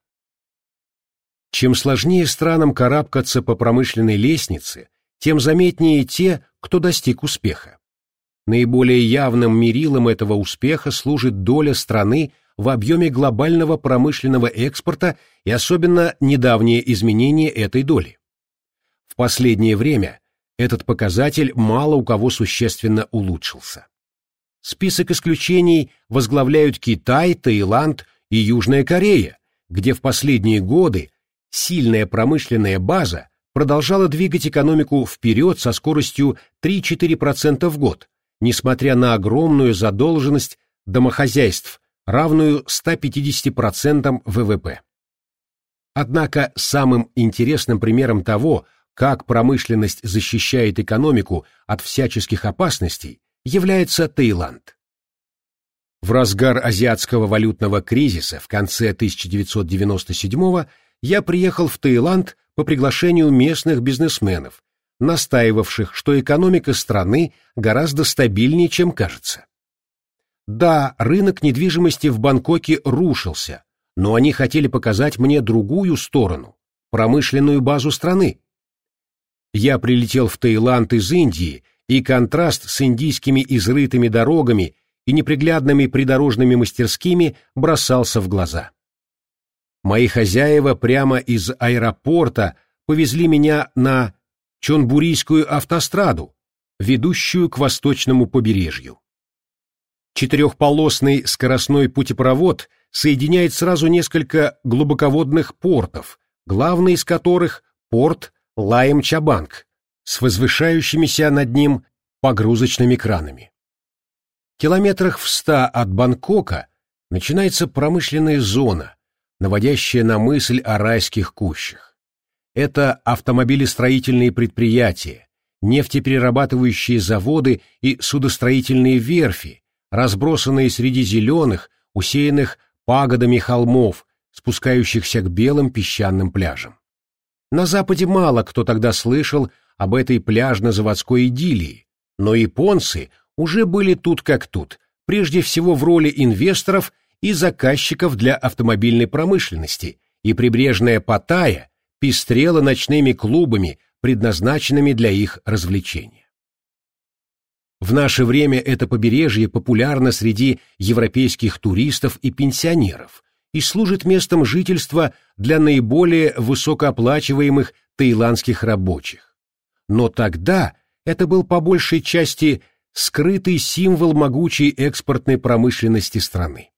Чем сложнее странам карабкаться по промышленной лестнице, тем заметнее те, кто достиг успеха. Наиболее явным мерилом этого успеха служит доля страны в объеме глобального промышленного экспорта и особенно недавние изменения этой доли. В последнее время этот показатель мало у кого существенно улучшился. Список исключений возглавляют Китай, Таиланд и Южная Корея, где в последние годы сильная промышленная база продолжала двигать экономику вперед со скоростью 3-4% в год, несмотря на огромную задолженность домохозяйств равную 150% ВВП. Однако самым интересным примером того, как промышленность защищает экономику от всяческих опасностей, является Таиланд. В разгар азиатского валютного кризиса в конце 1997 я приехал в Таиланд по приглашению местных бизнесменов, настаивавших, что экономика страны гораздо стабильнее, чем кажется. Да, рынок недвижимости в Бангкоке рушился, но они хотели показать мне другую сторону, промышленную базу страны. Я прилетел в Таиланд из Индии, и контраст с индийскими изрытыми дорогами и неприглядными придорожными мастерскими бросался в глаза. Мои хозяева прямо из аэропорта повезли меня на Чонбурийскую автостраду, ведущую к восточному побережью. Четырехполосный скоростной путепровод соединяет сразу несколько глубоководных портов, главный из которых — порт Лаем-Чабанг с возвышающимися над ним погрузочными кранами. Километрах в ста от Бангкока начинается промышленная зона, наводящая на мысль о райских кущах. Это автомобилестроительные предприятия, нефтеперерабатывающие заводы и судостроительные верфи, разбросанные среди зеленых, усеянных пагодами холмов, спускающихся к белым песчаным пляжам. На Западе мало кто тогда слышал об этой пляжно-заводской идиллии, но японцы уже были тут как тут, прежде всего в роли инвесторов и заказчиков для автомобильной промышленности, и прибрежная Паттайя пестрела ночными клубами, предназначенными для их развлечения. В наше время это побережье популярно среди европейских туристов и пенсионеров и служит местом жительства для наиболее высокооплачиваемых таиландских рабочих. Но тогда это был по большей части скрытый символ могучей экспортной промышленности страны.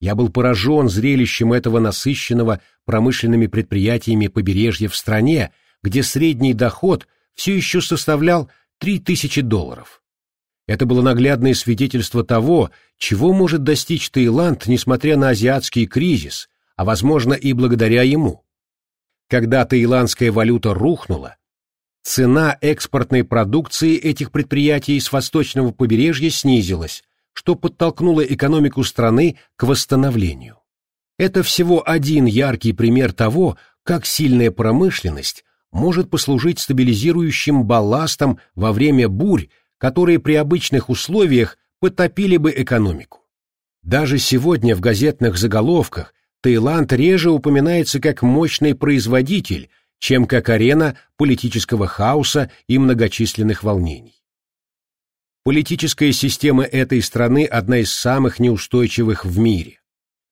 Я был поражен зрелищем этого насыщенного промышленными предприятиями побережья в стране, где средний доход все еще составлял 3000 долларов. Это было наглядное свидетельство того, чего может достичь Таиланд, несмотря на азиатский кризис, а возможно и благодаря ему. Когда таиландская валюта рухнула, Цена экспортной продукции этих предприятий с восточного побережья снизилась, что подтолкнуло экономику страны к восстановлению. Это всего один яркий пример того, как сильная промышленность может послужить стабилизирующим балластом во время бурь, которые при обычных условиях потопили бы экономику. Даже сегодня в газетных заголовках Таиланд реже упоминается как мощный производитель – чем как арена политического хаоса и многочисленных волнений. Политическая система этой страны одна из самых неустойчивых в мире.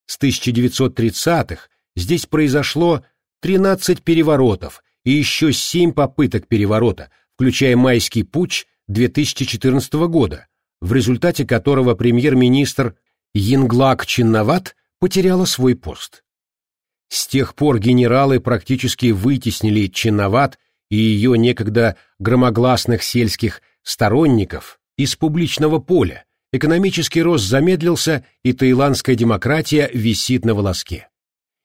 С 1930-х здесь произошло 13 переворотов и еще 7 попыток переворота, включая майский путч 2014 года, в результате которого премьер-министр Янглак Чиннават потеряла свой пост. С тех пор генералы практически вытеснили Чиноват и ее некогда громогласных сельских сторонников из публичного поля, экономический рост замедлился, и таиландская демократия висит на волоске.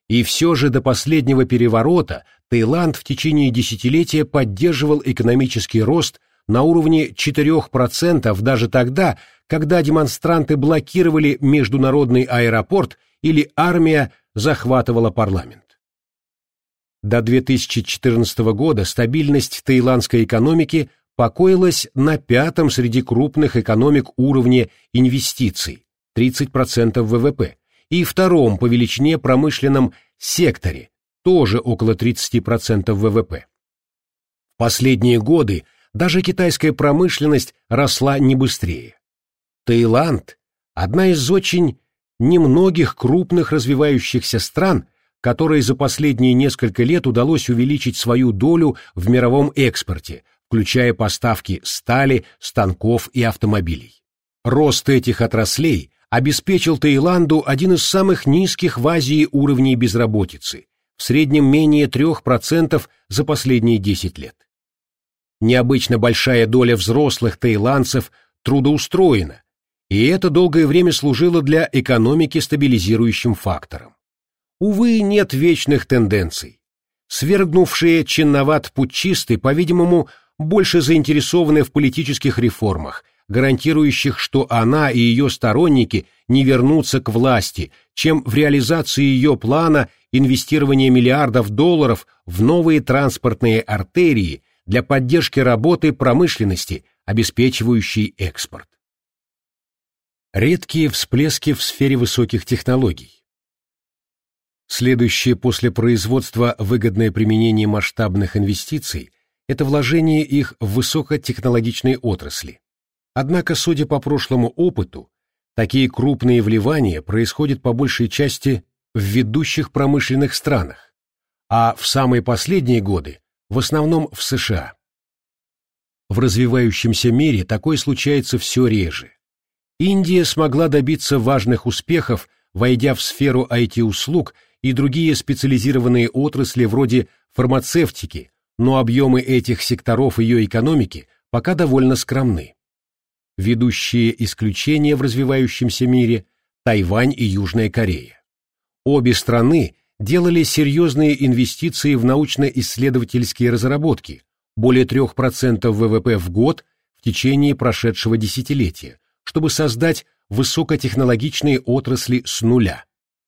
И все же до последнего переворота Таиланд в течение десятилетия поддерживал экономический рост на уровне 4% даже тогда, когда демонстранты блокировали международный аэропорт или армия захватывала парламент. До 2014 года стабильность таиландской экономики покоилась на пятом среди крупных экономик уровне инвестиций 30% ВВП и втором по величине промышленном секторе тоже около 30% ВВП. В последние годы даже китайская промышленность росла не быстрее. Таиланд – одна из очень немногих крупных развивающихся стран, которой за последние несколько лет удалось увеличить свою долю в мировом экспорте, включая поставки стали, станков и автомобилей. Рост этих отраслей обеспечил Таиланду один из самых низких в Азии уровней безработицы, в среднем менее 3% за последние 10 лет. Необычно большая доля взрослых таиландцев трудоустроена, и это долгое время служило для экономики стабилизирующим фактором. Увы, нет вечных тенденций. Свергнувшие чинноват путчисты, по-видимому, больше заинтересованы в политических реформах, гарантирующих, что она и ее сторонники не вернутся к власти, чем в реализации ее плана инвестирования миллиардов долларов в новые транспортные артерии для поддержки работы промышленности, обеспечивающей экспорт. Редкие всплески в сфере высоких технологий. Следующее после производства выгодное применение масштабных инвестиций – это вложение их в высокотехнологичные отрасли. Однако, судя по прошлому опыту, такие крупные вливания происходят по большей части в ведущих промышленных странах, а в самые последние годы в основном в США. В развивающемся мире такое случается все реже. Индия смогла добиться важных успехов, войдя в сферу IT-услуг и другие специализированные отрасли вроде фармацевтики, но объемы этих секторов ее экономики пока довольно скромны. Ведущие исключения в развивающемся мире – Тайвань и Южная Корея. Обе страны делали серьезные инвестиции в научно-исследовательские разработки, более 3% ВВП в год в течение прошедшего десятилетия, чтобы создать высокотехнологичные отрасли с нуля.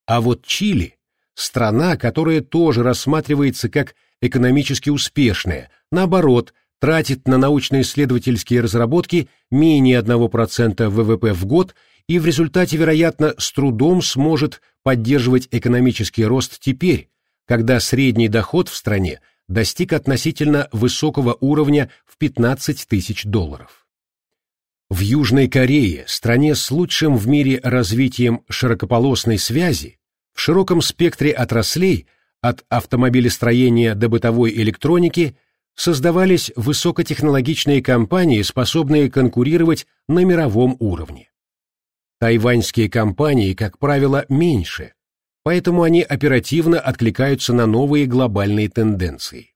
А вот Чили – страна, которая тоже рассматривается как экономически успешная, наоборот, тратит на научно-исследовательские разработки менее 1% ВВП в год и в результате, вероятно, с трудом сможет поддерживать экономический рост теперь, когда средний доход в стране достиг относительно высокого уровня в 15 тысяч долларов. В Южной Корее, стране с лучшим в мире развитием широкополосной связи, в широком спектре отраслей, от автомобилестроения до бытовой электроники, создавались высокотехнологичные компании, способные конкурировать на мировом уровне. Тайваньские компании, как правило, меньше, поэтому они оперативно откликаются на новые глобальные тенденции.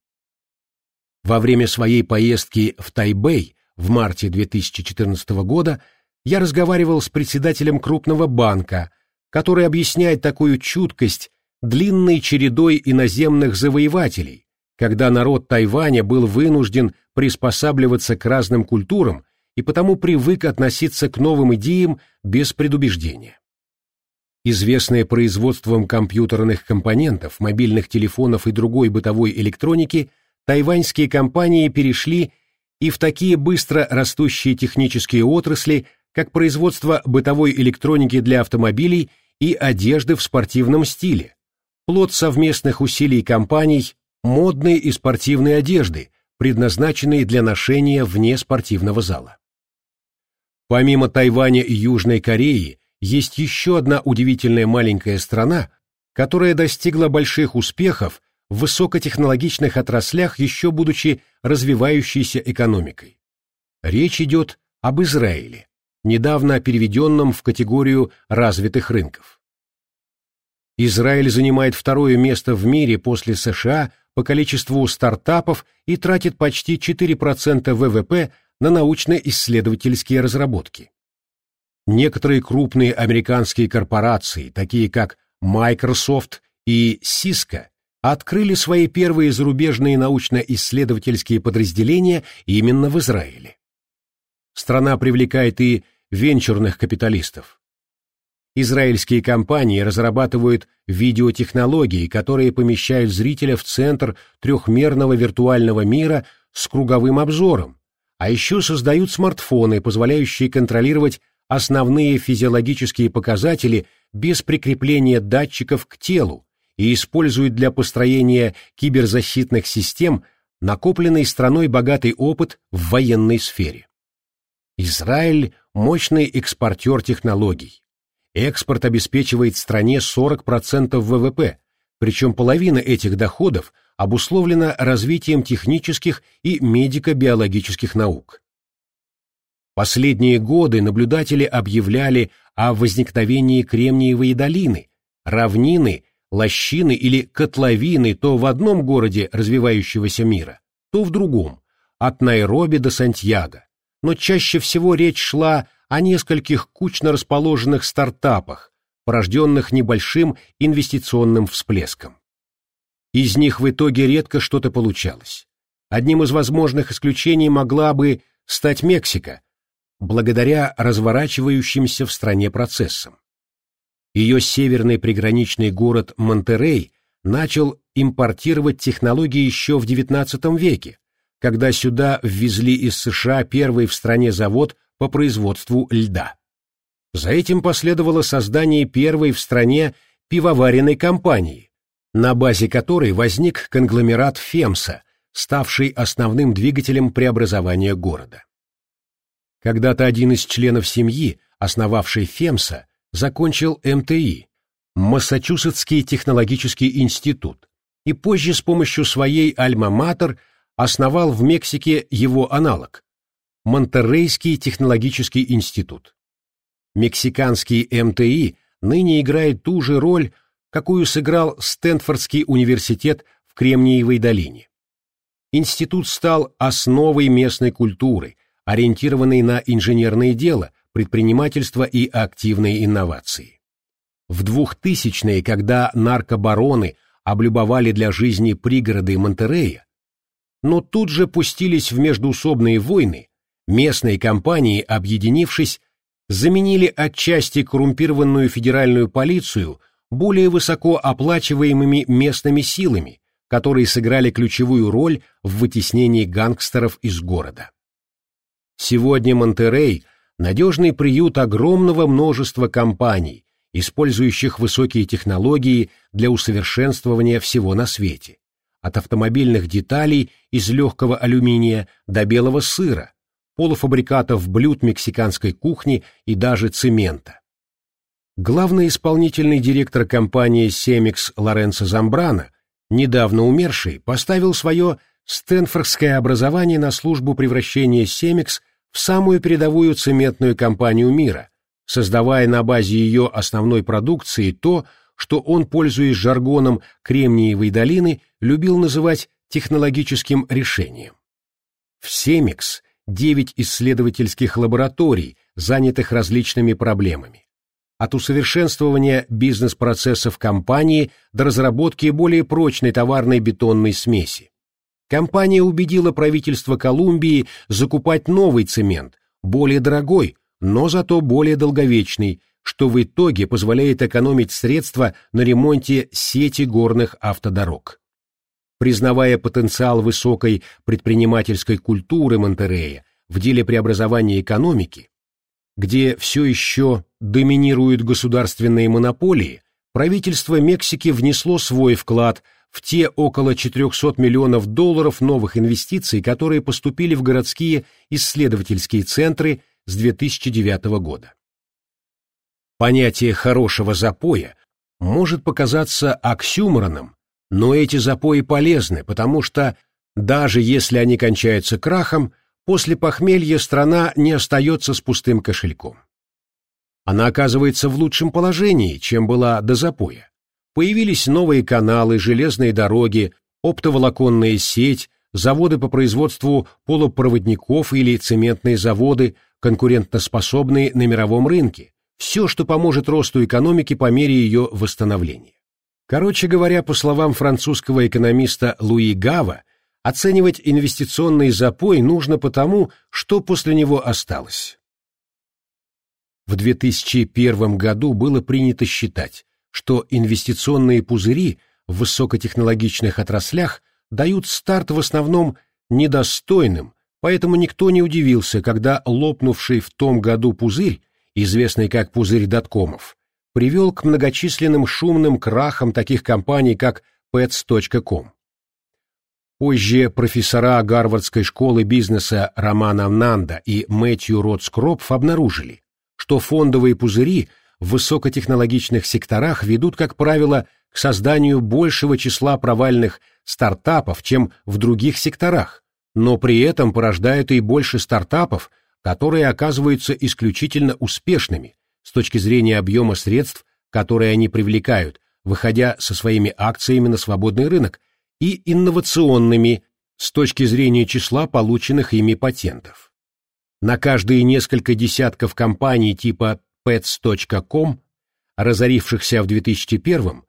Во время своей поездки в Тайбэй в марте 2014 года я разговаривал с председателем крупного банка, который объясняет такую чуткость длинной чередой иноземных завоевателей, когда народ Тайваня был вынужден приспосабливаться к разным культурам и потому привык относиться к новым идеям без предубеждения. Известные производством компьютерных компонентов, мобильных телефонов и другой бытовой электроники, тайваньские компании перешли и в такие быстро растущие технические отрасли, как производство бытовой электроники для автомобилей и одежды в спортивном стиле, плод совместных усилий компаний модной и спортивной одежды, предназначенной для ношения вне спортивного зала. Помимо Тайваня и Южной Кореи, есть еще одна удивительная маленькая страна, которая достигла больших успехов в высокотехнологичных отраслях, еще будучи развивающейся экономикой. Речь идет об Израиле, недавно переведенном в категорию развитых рынков. Израиль занимает второе место в мире после США по количеству стартапов и тратит почти 4% ВВП на научно-исследовательские разработки. Некоторые крупные американские корпорации, такие как Microsoft и Cisco, открыли свои первые зарубежные научно-исследовательские подразделения именно в Израиле. Страна привлекает и венчурных капиталистов. Израильские компании разрабатывают видеотехнологии, которые помещают зрителя в центр трехмерного виртуального мира с круговым обзором, а еще создают смартфоны, позволяющие контролировать основные физиологические показатели без прикрепления датчиков к телу и используют для построения киберзащитных систем накопленный страной богатый опыт в военной сфере. Израиль – мощный экспортер технологий. Экспорт обеспечивает стране 40% ВВП, причем половина этих доходов обусловлена развитием технических и медико-биологических наук. Последние годы наблюдатели объявляли о возникновении Кремниевой долины, равнины, лощины или котловины то в одном городе развивающегося мира, то в другом, от Найроби до Сантьяго. Но чаще всего речь шла о нескольких кучно расположенных стартапах, порожденных небольшим инвестиционным всплеском. Из них в итоге редко что-то получалось. Одним из возможных исключений могла бы стать Мексика, благодаря разворачивающимся в стране процессам. Ее северный приграничный город Монтерей начал импортировать технологии еще в XIX веке, когда сюда ввезли из США первый в стране завод по производству льда. За этим последовало создание первой в стране пивоваренной компании, на базе которой возник конгломерат Фемса, ставший основным двигателем преобразования города. Когда-то один из членов семьи, основавший Фемса, закончил МТИ, Массачусетский технологический институт и позже с помощью своей альма-матер основал в Мексике его аналог – Монтеррейский технологический институт. Мексиканский МТИ ныне играет ту же роль, какую сыграл Стэнфордский университет в Кремниевой долине. Институт стал основой местной культуры, ориентированной на инженерное дело, предпринимательство и активные инновации. В 2000-е, когда наркобароны облюбовали для жизни пригороды Монтерея, но тут же пустились в междуусобные войны, местные компании, объединившись, заменили отчасти коррумпированную федеральную полицию более высоко оплачиваемыми местными силами, которые сыграли ключевую роль в вытеснении гангстеров из города. Сегодня Монтерей – надежный приют огромного множества компаний, использующих высокие технологии для усовершенствования всего на свете, от автомобильных деталей из легкого алюминия до белого сыра, полуфабрикатов блюд мексиканской кухни и даже цемента. Главный исполнительный директор компании «Семикс» Лоренцо Замбрано, недавно умерший, поставил свое стэнфордское образование на службу превращения «Семикс» в самую передовую цементную компанию мира, создавая на базе ее основной продукции то, что он, пользуясь жаргоном Кремниевой долины, любил называть технологическим решением. В «Семикс» девять исследовательских лабораторий, занятых различными проблемами. От усовершенствования бизнес-процессов компании до разработки более прочной товарной бетонной смеси. Компания убедила правительство Колумбии закупать новый цемент, более дорогой, но зато более долговечный, что в итоге позволяет экономить средства на ремонте сети горных автодорог признавая потенциал высокой предпринимательской культуры Монтерея в деле преобразования экономики, где все еще доминируют государственные монополии, правительство Мексики внесло свой вклад в те около 400 миллионов долларов новых инвестиций, которые поступили в городские исследовательские центры с 2009 года. Понятие «хорошего запоя» может показаться оксюмороном, но эти запои полезны, потому что, даже если они кончаются крахом, после похмелья страна не остается с пустым кошельком. Она оказывается в лучшем положении, чем была до запоя. Появились новые каналы, железные дороги, оптоволоконная сеть, заводы по производству полупроводников или цементные заводы, конкурентоспособные на мировом рынке, все, что поможет росту экономики по мере ее восстановления. Короче говоря, по словам французского экономиста Луи Гава, оценивать инвестиционный запой нужно потому, что после него осталось. В 2001 году было принято считать, что инвестиционные пузыри в высокотехнологичных отраслях дают старт в основном недостойным, поэтому никто не удивился, когда лопнувший в том году пузырь, известный как пузырь доткомов, привел к многочисленным шумным крахам таких компаний, как Pets.com. Позже профессора Гарвардской школы бизнеса Романа Нанда и Мэтью Ротскропф обнаружили, что фондовые пузыри в высокотехнологичных секторах ведут, как правило, к созданию большего числа провальных стартапов, чем в других секторах, но при этом порождают и больше стартапов, которые оказываются исключительно успешными, с точки зрения объема средств, которые они привлекают, выходя со своими акциями на свободный рынок, и инновационными с точки зрения числа полученных ими патентов. На каждые несколько десятков компаний типа pets.com, разорившихся в 2001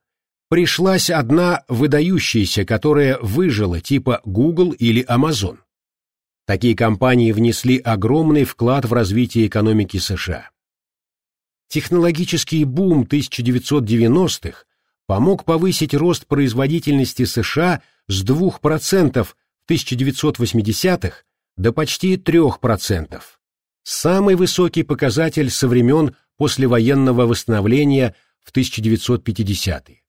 пришлась одна выдающаяся, которая выжила типа Google или Amazon. Такие компании внесли огромный вклад в развитие экономики США. Технологический бум 1990-х помог повысить рост производительности США с 2% в 1980-х до почти 3%. Самый высокий показатель со времен послевоенного восстановления в 1950-е.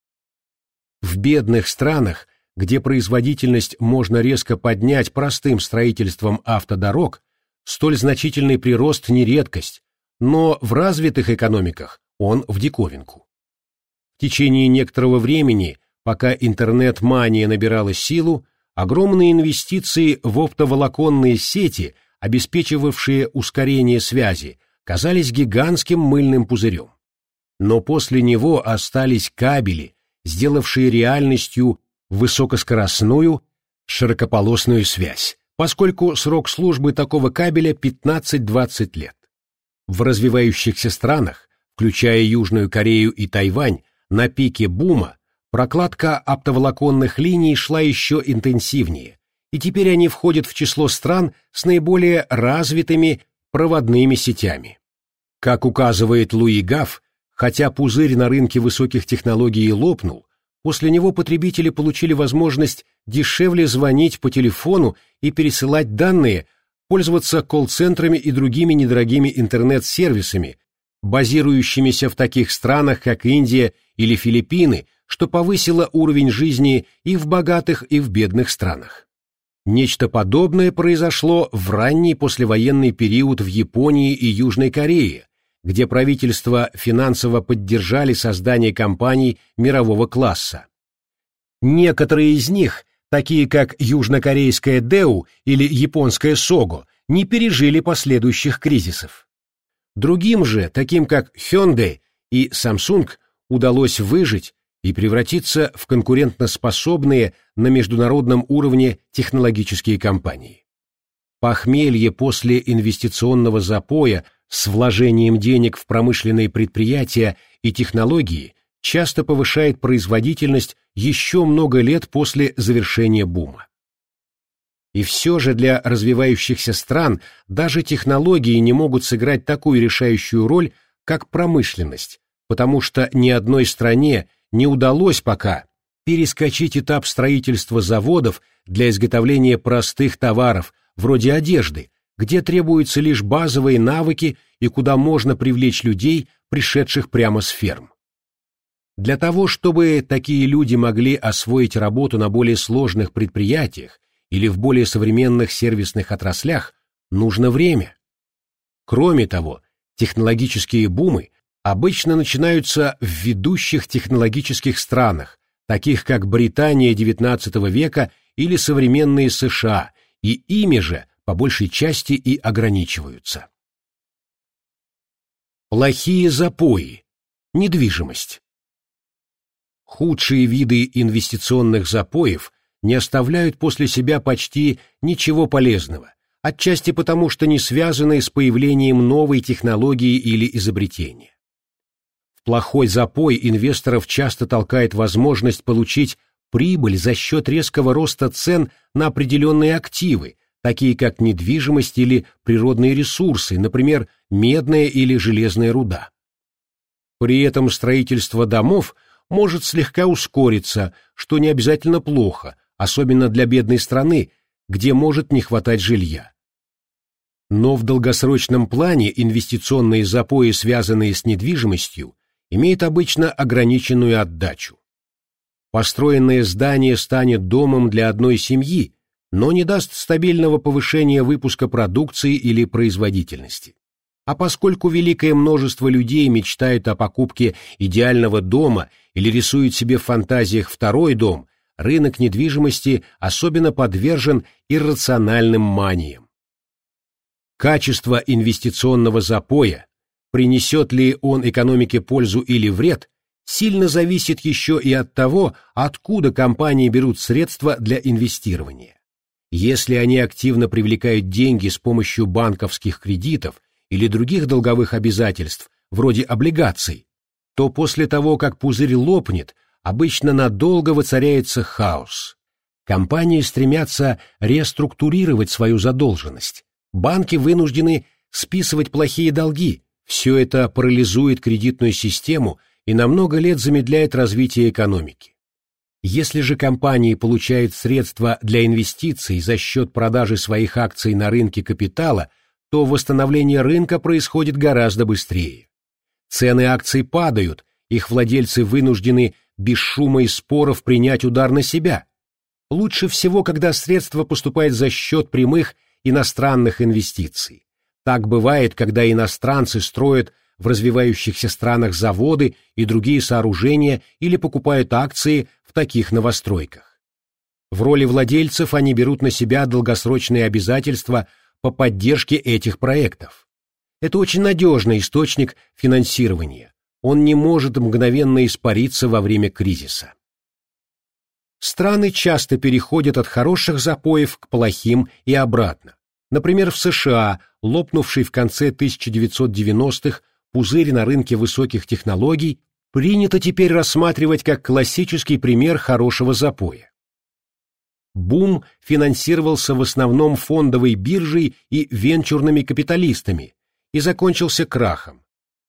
В бедных странах, где производительность можно резко поднять простым строительством автодорог, столь значительный прирост не редкость, но в развитых экономиках он в диковинку. В течение некоторого времени, пока интернет-мания набирала силу, огромные инвестиции в оптоволоконные сети, обеспечивавшие ускорение связи, казались гигантским мыльным пузырем. Но после него остались кабели, сделавшие реальностью высокоскоростную широкополосную связь, поскольку срок службы такого кабеля 15-20 лет. В развивающихся странах, включая Южную Корею и Тайвань, на пике бума прокладка оптоволоконных линий шла еще интенсивнее, и теперь они входят в число стран с наиболее развитыми проводными сетями. Как указывает Луи Гафф, хотя пузырь на рынке высоких технологий лопнул, после него потребители получили возможность дешевле звонить по телефону и пересылать данные, пользоваться колл-центрами и другими недорогими интернет-сервисами, базирующимися в таких странах, как Индия или Филиппины, что повысило уровень жизни и в богатых, и в бедных странах. Нечто подобное произошло в ранний послевоенный период в Японии и Южной Корее, где правительства финансово поддержали создание компаний мирового класса. Некоторые из них, такие как южнокорейская Дэу или японская Сого, не пережили последующих кризисов. Другим же, таким как Hyundai и Samsung, удалось выжить и превратиться в конкурентноспособные на международном уровне технологические компании. Похмелье после инвестиционного запоя с вложением денег в промышленные предприятия и технологии часто повышает производительность еще много лет после завершения бума. И все же для развивающихся стран даже технологии не могут сыграть такую решающую роль, как промышленность, потому что ни одной стране не удалось пока перескочить этап строительства заводов для изготовления простых товаров, вроде одежды, где требуются лишь базовые навыки и куда можно привлечь людей, пришедших прямо с ферм. Для того, чтобы такие люди могли освоить работу на более сложных предприятиях или в более современных сервисных отраслях, нужно время. Кроме того, технологические бумы обычно начинаются в ведущих технологических странах, таких как Британия XIX века или современные США, и ими же по большей части и ограничиваются. Плохие запои. Недвижимость. Худшие виды инвестиционных запоев не оставляют после себя почти ничего полезного, отчасти потому, что не связаны с появлением новой технологии или изобретения. В плохой запой инвесторов часто толкает возможность получить прибыль за счет резкого роста цен на определенные активы, такие как недвижимость или природные ресурсы, например, медная или железная руда. При этом строительство домов может слегка ускориться, что не обязательно плохо, особенно для бедной страны, где может не хватать жилья. Но в долгосрочном плане инвестиционные запои, связанные с недвижимостью, имеют обычно ограниченную отдачу. Построенное здание станет домом для одной семьи, но не даст стабильного повышения выпуска продукции или производительности. А поскольку великое множество людей мечтают о покупке идеального дома или рисуют себе в фантазиях второй дом, рынок недвижимости особенно подвержен иррациональным маниям. Качество инвестиционного запоя, принесет ли он экономике пользу или вред, сильно зависит еще и от того, откуда компании берут средства для инвестирования. Если они активно привлекают деньги с помощью банковских кредитов или других долговых обязательств, вроде облигаций, то после того, как пузырь лопнет, обычно надолго воцаряется хаос. Компании стремятся реструктурировать свою задолженность. Банки вынуждены списывать плохие долги. Все это парализует кредитную систему и на много лет замедляет развитие экономики. Если же компании получают средства для инвестиций за счет продажи своих акций на рынке капитала, то восстановление рынка происходит гораздо быстрее. Цены акций падают, их владельцы вынуждены без шума и споров принять удар на себя. Лучше всего, когда средства поступают за счет прямых иностранных инвестиций. Так бывает, когда иностранцы строят в развивающихся странах заводы и другие сооружения или покупают акции в таких новостройках. В роли владельцев они берут на себя долгосрочные обязательства по поддержке этих проектов. Это очень надежный источник финансирования. Он не может мгновенно испариться во время кризиса. Страны часто переходят от хороших запоев к плохим и обратно. Например, в США, лопнувший в конце 1990-х пузырь на рынке высоких технологий, принято теперь рассматривать как классический пример хорошего запоя. Бум финансировался в основном фондовой биржей и венчурными капиталистами и закончился крахом.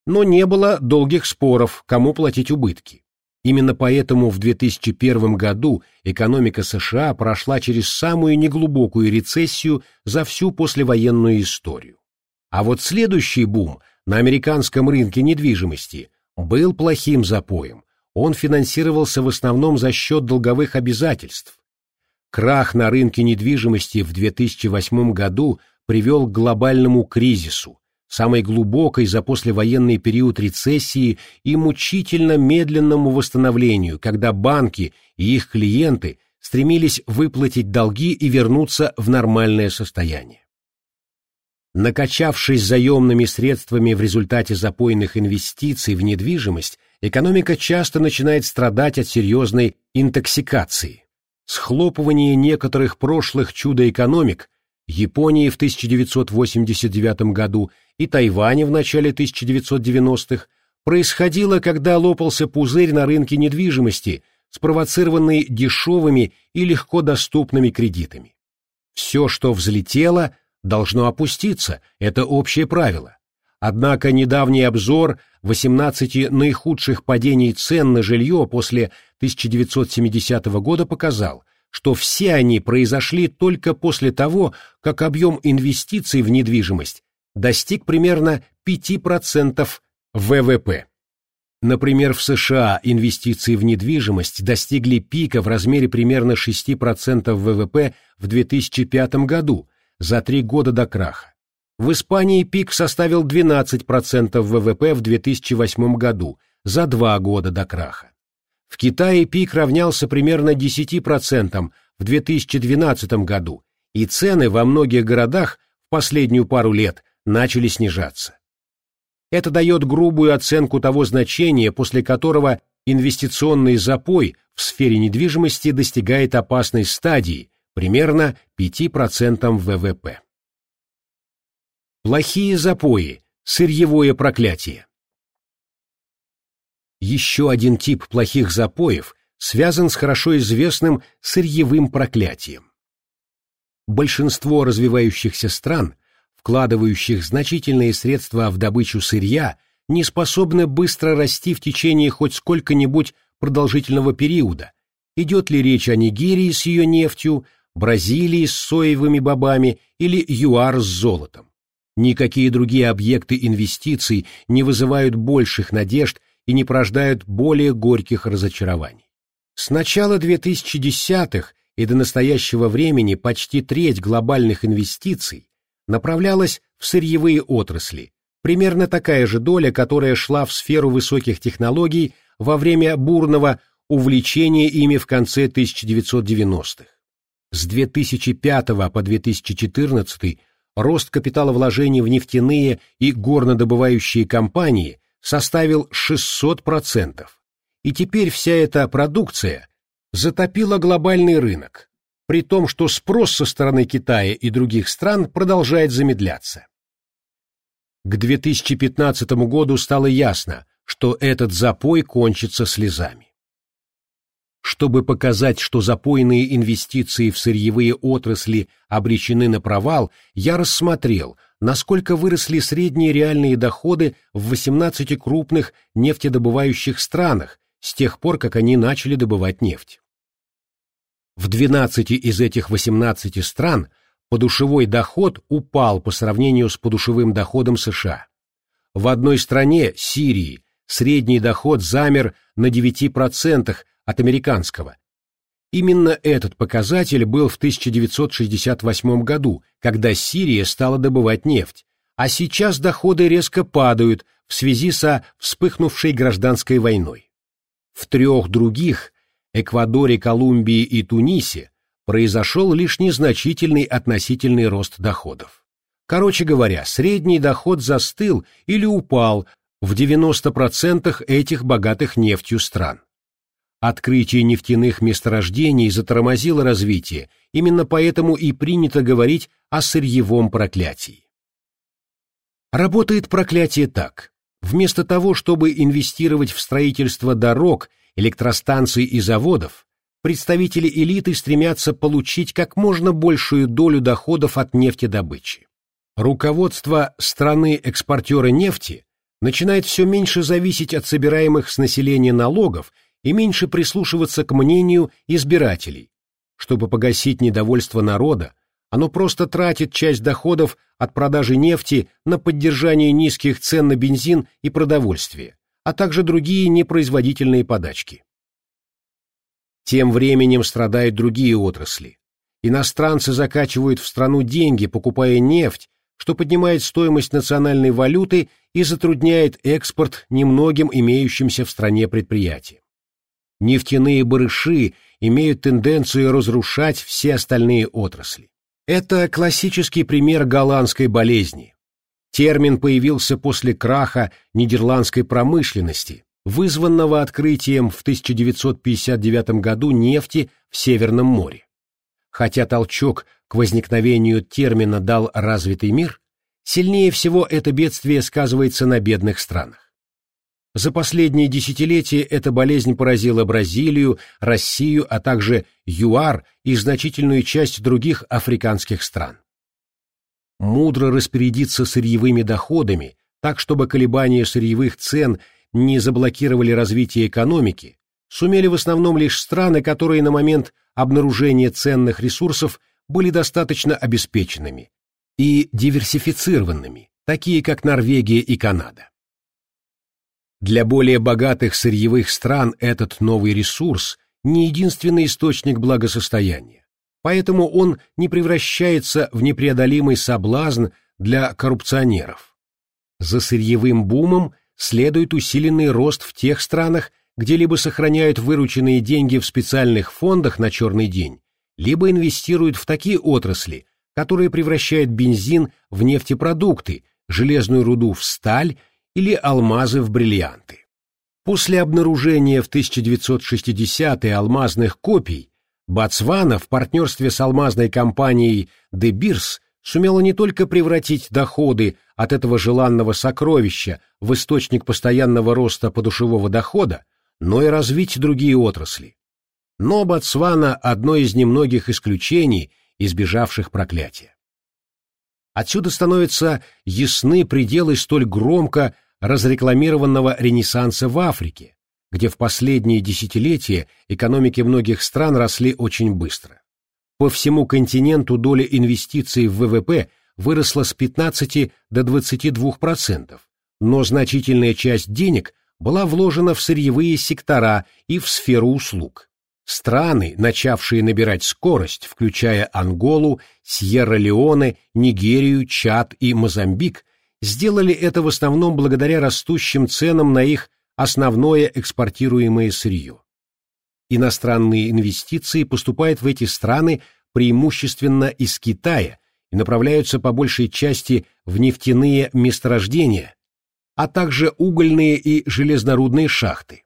Но не было долгих споров, кому платить убытки. Именно поэтому в 2001 году экономика США прошла через самую неглубокую рецессию за всю послевоенную историю. А вот следующий бум на американском рынке недвижимости был плохим запоем. Он финансировался в основном за счет долговых обязательств. Крах на рынке недвижимости в 2008 году привел к глобальному кризису, самой глубокой за послевоенный период рецессии и мучительно медленному восстановлению, когда банки и их клиенты стремились выплатить долги и вернуться в нормальное состояние. Накачавшись заемными средствами в результате запойных инвестиций в недвижимость, экономика часто начинает страдать от серьезной интоксикации. Схлопывание некоторых прошлых чудо-экономик Японии в 1989 году и Тайване в начале 1990-х происходило, когда лопался пузырь на рынке недвижимости, спровоцированный дешевыми и легко доступными кредитами. Все, что взлетело, должно опуститься, это общее правило. Однако недавний обзор 18 наихудших падений цен на жилье после 1970 года показал, что все они произошли только после того, как объем инвестиций в недвижимость достиг примерно 5% ВВП. Например, в США инвестиции в недвижимость достигли пика в размере примерно 6% ВВП в 2005 году, за три года до краха. В Испании пик составил 12% ВВП в 2008 году, за два года до краха. В Китае пик равнялся примерно 10% в 2012 году, и цены во многих городах в последнюю пару лет начали снижаться. Это дает грубую оценку того значения, после которого инвестиционный запой в сфере недвижимости достигает опасной стадии, примерно 5% ВВП. Плохие запои, сырьевое проклятие. Еще один тип плохих запоев связан с хорошо известным сырьевым проклятием. Большинство развивающихся стран – вкладывающих значительные средства в добычу сырья, не способны быстро расти в течение хоть сколько-нибудь продолжительного периода. Идет ли речь о Нигерии с ее нефтью, Бразилии с соевыми бобами или ЮАР с золотом. Никакие другие объекты инвестиций не вызывают больших надежд и не порождают более горьких разочарований. С начала 2010-х и до настоящего времени почти треть глобальных инвестиций направлялась в сырьевые отрасли, примерно такая же доля, которая шла в сферу высоких технологий во время бурного увлечения ими в конце 1990-х. С 2005 по 2014 рост капиталовложений в нефтяные и горнодобывающие компании составил 600%, и теперь вся эта продукция затопила глобальный рынок, при том, что спрос со стороны Китая и других стран продолжает замедляться. К 2015 году стало ясно, что этот запой кончится слезами. Чтобы показать, что запойные инвестиции в сырьевые отрасли обречены на провал, я рассмотрел, насколько выросли средние реальные доходы в 18 крупных нефтедобывающих странах с тех пор, как они начали добывать нефть. В 12 из этих 18 стран подушевой доход упал по сравнению с подушевым доходом США. В одной стране, Сирии, средний доход замер на 9% от американского. Именно этот показатель был в 1968 году, когда Сирия стала добывать нефть, а сейчас доходы резко падают в связи со вспыхнувшей гражданской войной. В трех других – Эквадоре, Колумбии и Тунисе – произошел лишь незначительный относительный рост доходов. Короче говоря, средний доход застыл или упал в 90% этих богатых нефтью стран. Открытие нефтяных месторождений затормозило развитие, именно поэтому и принято говорить о сырьевом проклятии. Работает проклятие так. Вместо того, чтобы инвестировать в строительство дорог, электростанций и заводов, представители элиты стремятся получить как можно большую долю доходов от нефтедобычи. Руководство страны-экспортера нефти начинает все меньше зависеть от собираемых с населения налогов и меньше прислушиваться к мнению избирателей. Чтобы погасить недовольство народа, оно просто тратит часть доходов от продажи нефти на поддержание низких цен на бензин и продовольствие, а также другие непроизводительные подачки. Тем временем страдают другие отрасли. Иностранцы закачивают в страну деньги, покупая нефть, что поднимает стоимость национальной валюты и затрудняет экспорт немногим имеющимся в стране предприятиям. Нефтяные барыши имеют тенденцию разрушать все остальные отрасли. Это классический пример голландской болезни. Термин появился после краха нидерландской промышленности, вызванного открытием в 1959 году нефти в Северном море. Хотя толчок к возникновению термина дал развитый мир, сильнее всего это бедствие сказывается на бедных странах. За последние десятилетия эта болезнь поразила Бразилию, Россию, а также ЮАР и значительную часть других африканских стран. Мудро распорядиться сырьевыми доходами, так чтобы колебания сырьевых цен не заблокировали развитие экономики, сумели в основном лишь страны, которые на момент обнаружения ценных ресурсов были достаточно обеспеченными и диверсифицированными, такие как Норвегия и Канада. Для более богатых сырьевых стран этот новый ресурс не единственный источник благосостояния, поэтому он не превращается в непреодолимый соблазн для коррупционеров. За сырьевым бумом следует усиленный рост в тех странах, где либо сохраняют вырученные деньги в специальных фондах на черный день, либо инвестируют в такие отрасли, которые превращают бензин в нефтепродукты, железную руду в сталь или алмазы в бриллианты. После обнаружения в 1960-е алмазных копий Ботсвана в партнерстве с алмазной компанией De Beers сумела не только превратить доходы от этого желанного сокровища в источник постоянного роста подушевого дохода, но и развить другие отрасли. Но Ботсвана – одно из немногих исключений, избежавших проклятия. Отсюда становятся ясны пределы столь громко разрекламированного Ренессанса в Африке, где в последние десятилетия экономики многих стран росли очень быстро. По всему континенту доля инвестиций в ВВП выросла с 15 до 22%, но значительная часть денег была вложена в сырьевые сектора и в сферу услуг. Страны, начавшие набирать скорость, включая Анголу, Сьерра-Леоне, Нигерию, Чад и Мозамбик, сделали это в основном благодаря растущим ценам на их основное экспортируемое сырье. Иностранные инвестиции поступают в эти страны преимущественно из Китая и направляются по большей части в нефтяные месторождения, а также угольные и железнорудные шахты.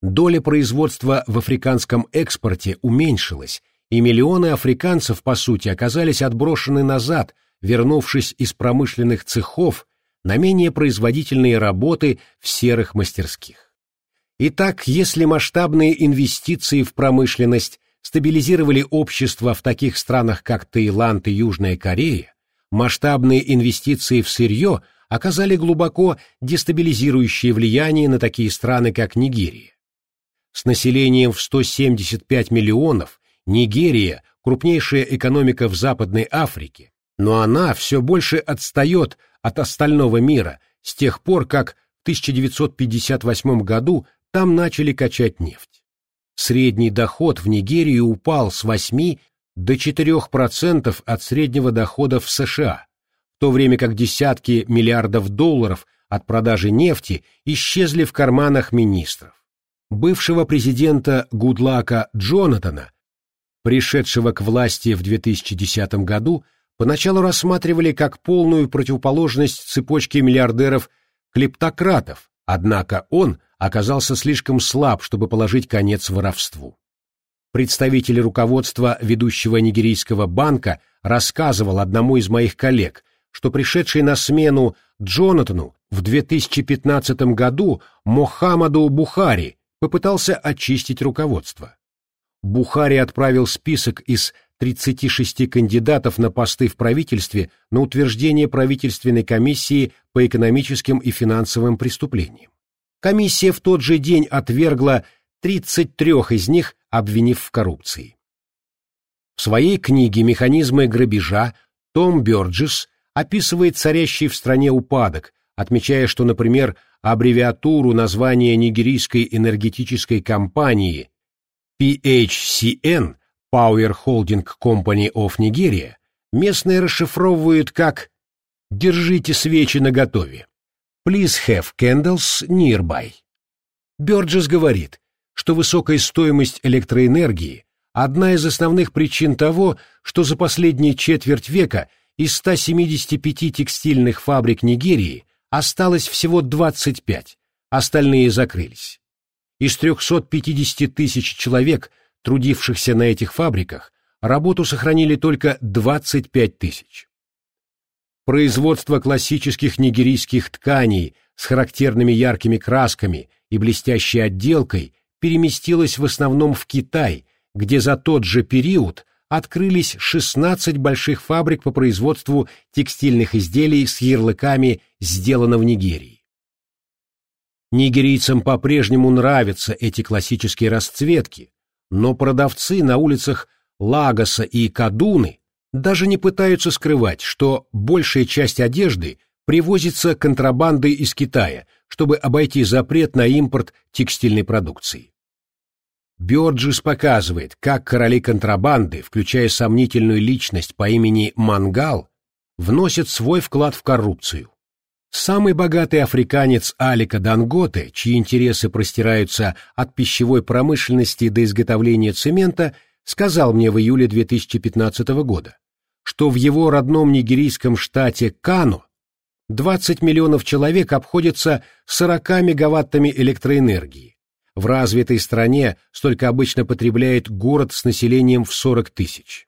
Доля производства в африканском экспорте уменьшилась, и миллионы африканцев, по сути, оказались отброшены назад вернувшись из промышленных цехов на менее производительные работы в серых мастерских. Итак, если масштабные инвестиции в промышленность стабилизировали общество в таких странах, как Таиланд и Южная Корея, масштабные инвестиции в сырье оказали глубоко дестабилизирующее влияние на такие страны, как Нигерия. С населением в 175 миллионов Нигерия, крупнейшая экономика в Западной Африке, но она все больше отстает от остального мира с тех пор, как в 1958 году там начали качать нефть. Средний доход в Нигерии упал с 8 до 4% от среднего дохода в США, в то время как десятки миллиардов долларов от продажи нефти исчезли в карманах министров. Бывшего президента Гудлака Джонатана, пришедшего к власти в 2010 году, поначалу рассматривали как полную противоположность цепочке миллиардеров-клептократов, однако он оказался слишком слаб, чтобы положить конец воровству. Представитель руководства ведущего нигерийского банка рассказывал одному из моих коллег, что пришедший на смену Джонатану в 2015 году Мохаммаду Бухари попытался очистить руководство. Бухари отправил список из 36 кандидатов на посты в правительстве на утверждение правительственной комиссии по экономическим и финансовым преступлениям. Комиссия в тот же день отвергла 33 из них, обвинив в коррупции. В своей книге «Механизмы грабежа» Том Бёрджес описывает царящий в стране упадок, отмечая, что, например, аббревиатуру названия нигерийской энергетической компании PHCN Power Holding Company of Nigeria местные расшифровывают как «Держите свечи наготове». Please have candles nearby. Бёрджес говорит, что высокая стоимость электроэнергии – одна из основных причин того, что за последние четверть века из 175 текстильных фабрик Нигерии осталось всего 25, остальные закрылись. Из 350 тысяч человек, трудившихся на этих фабриках, работу сохранили только 25 тысяч. Производство классических нигерийских тканей с характерными яркими красками и блестящей отделкой переместилось в основном в Китай, где за тот же период открылись 16 больших фабрик по производству текстильных изделий с ярлыками «Сделано в Нигерии». Нигерийцам по-прежнему нравятся эти классические расцветки, но продавцы на улицах Лагоса и Кадуны даже не пытаются скрывать, что большая часть одежды привозится контрабандой из Китая, чтобы обойти запрет на импорт текстильной продукции. Бёрджис показывает, как короли контрабанды, включая сомнительную личность по имени Мангал, вносят свой вклад в коррупцию. Самый богатый африканец Алика Данготе, чьи интересы простираются от пищевой промышленности до изготовления цемента, сказал мне в июле 2015 года, что в его родном нигерийском штате Кано 20 миллионов человек обходятся 40 мегаваттами электроэнергии, в развитой стране столько обычно потребляет город с населением в 40 тысяч.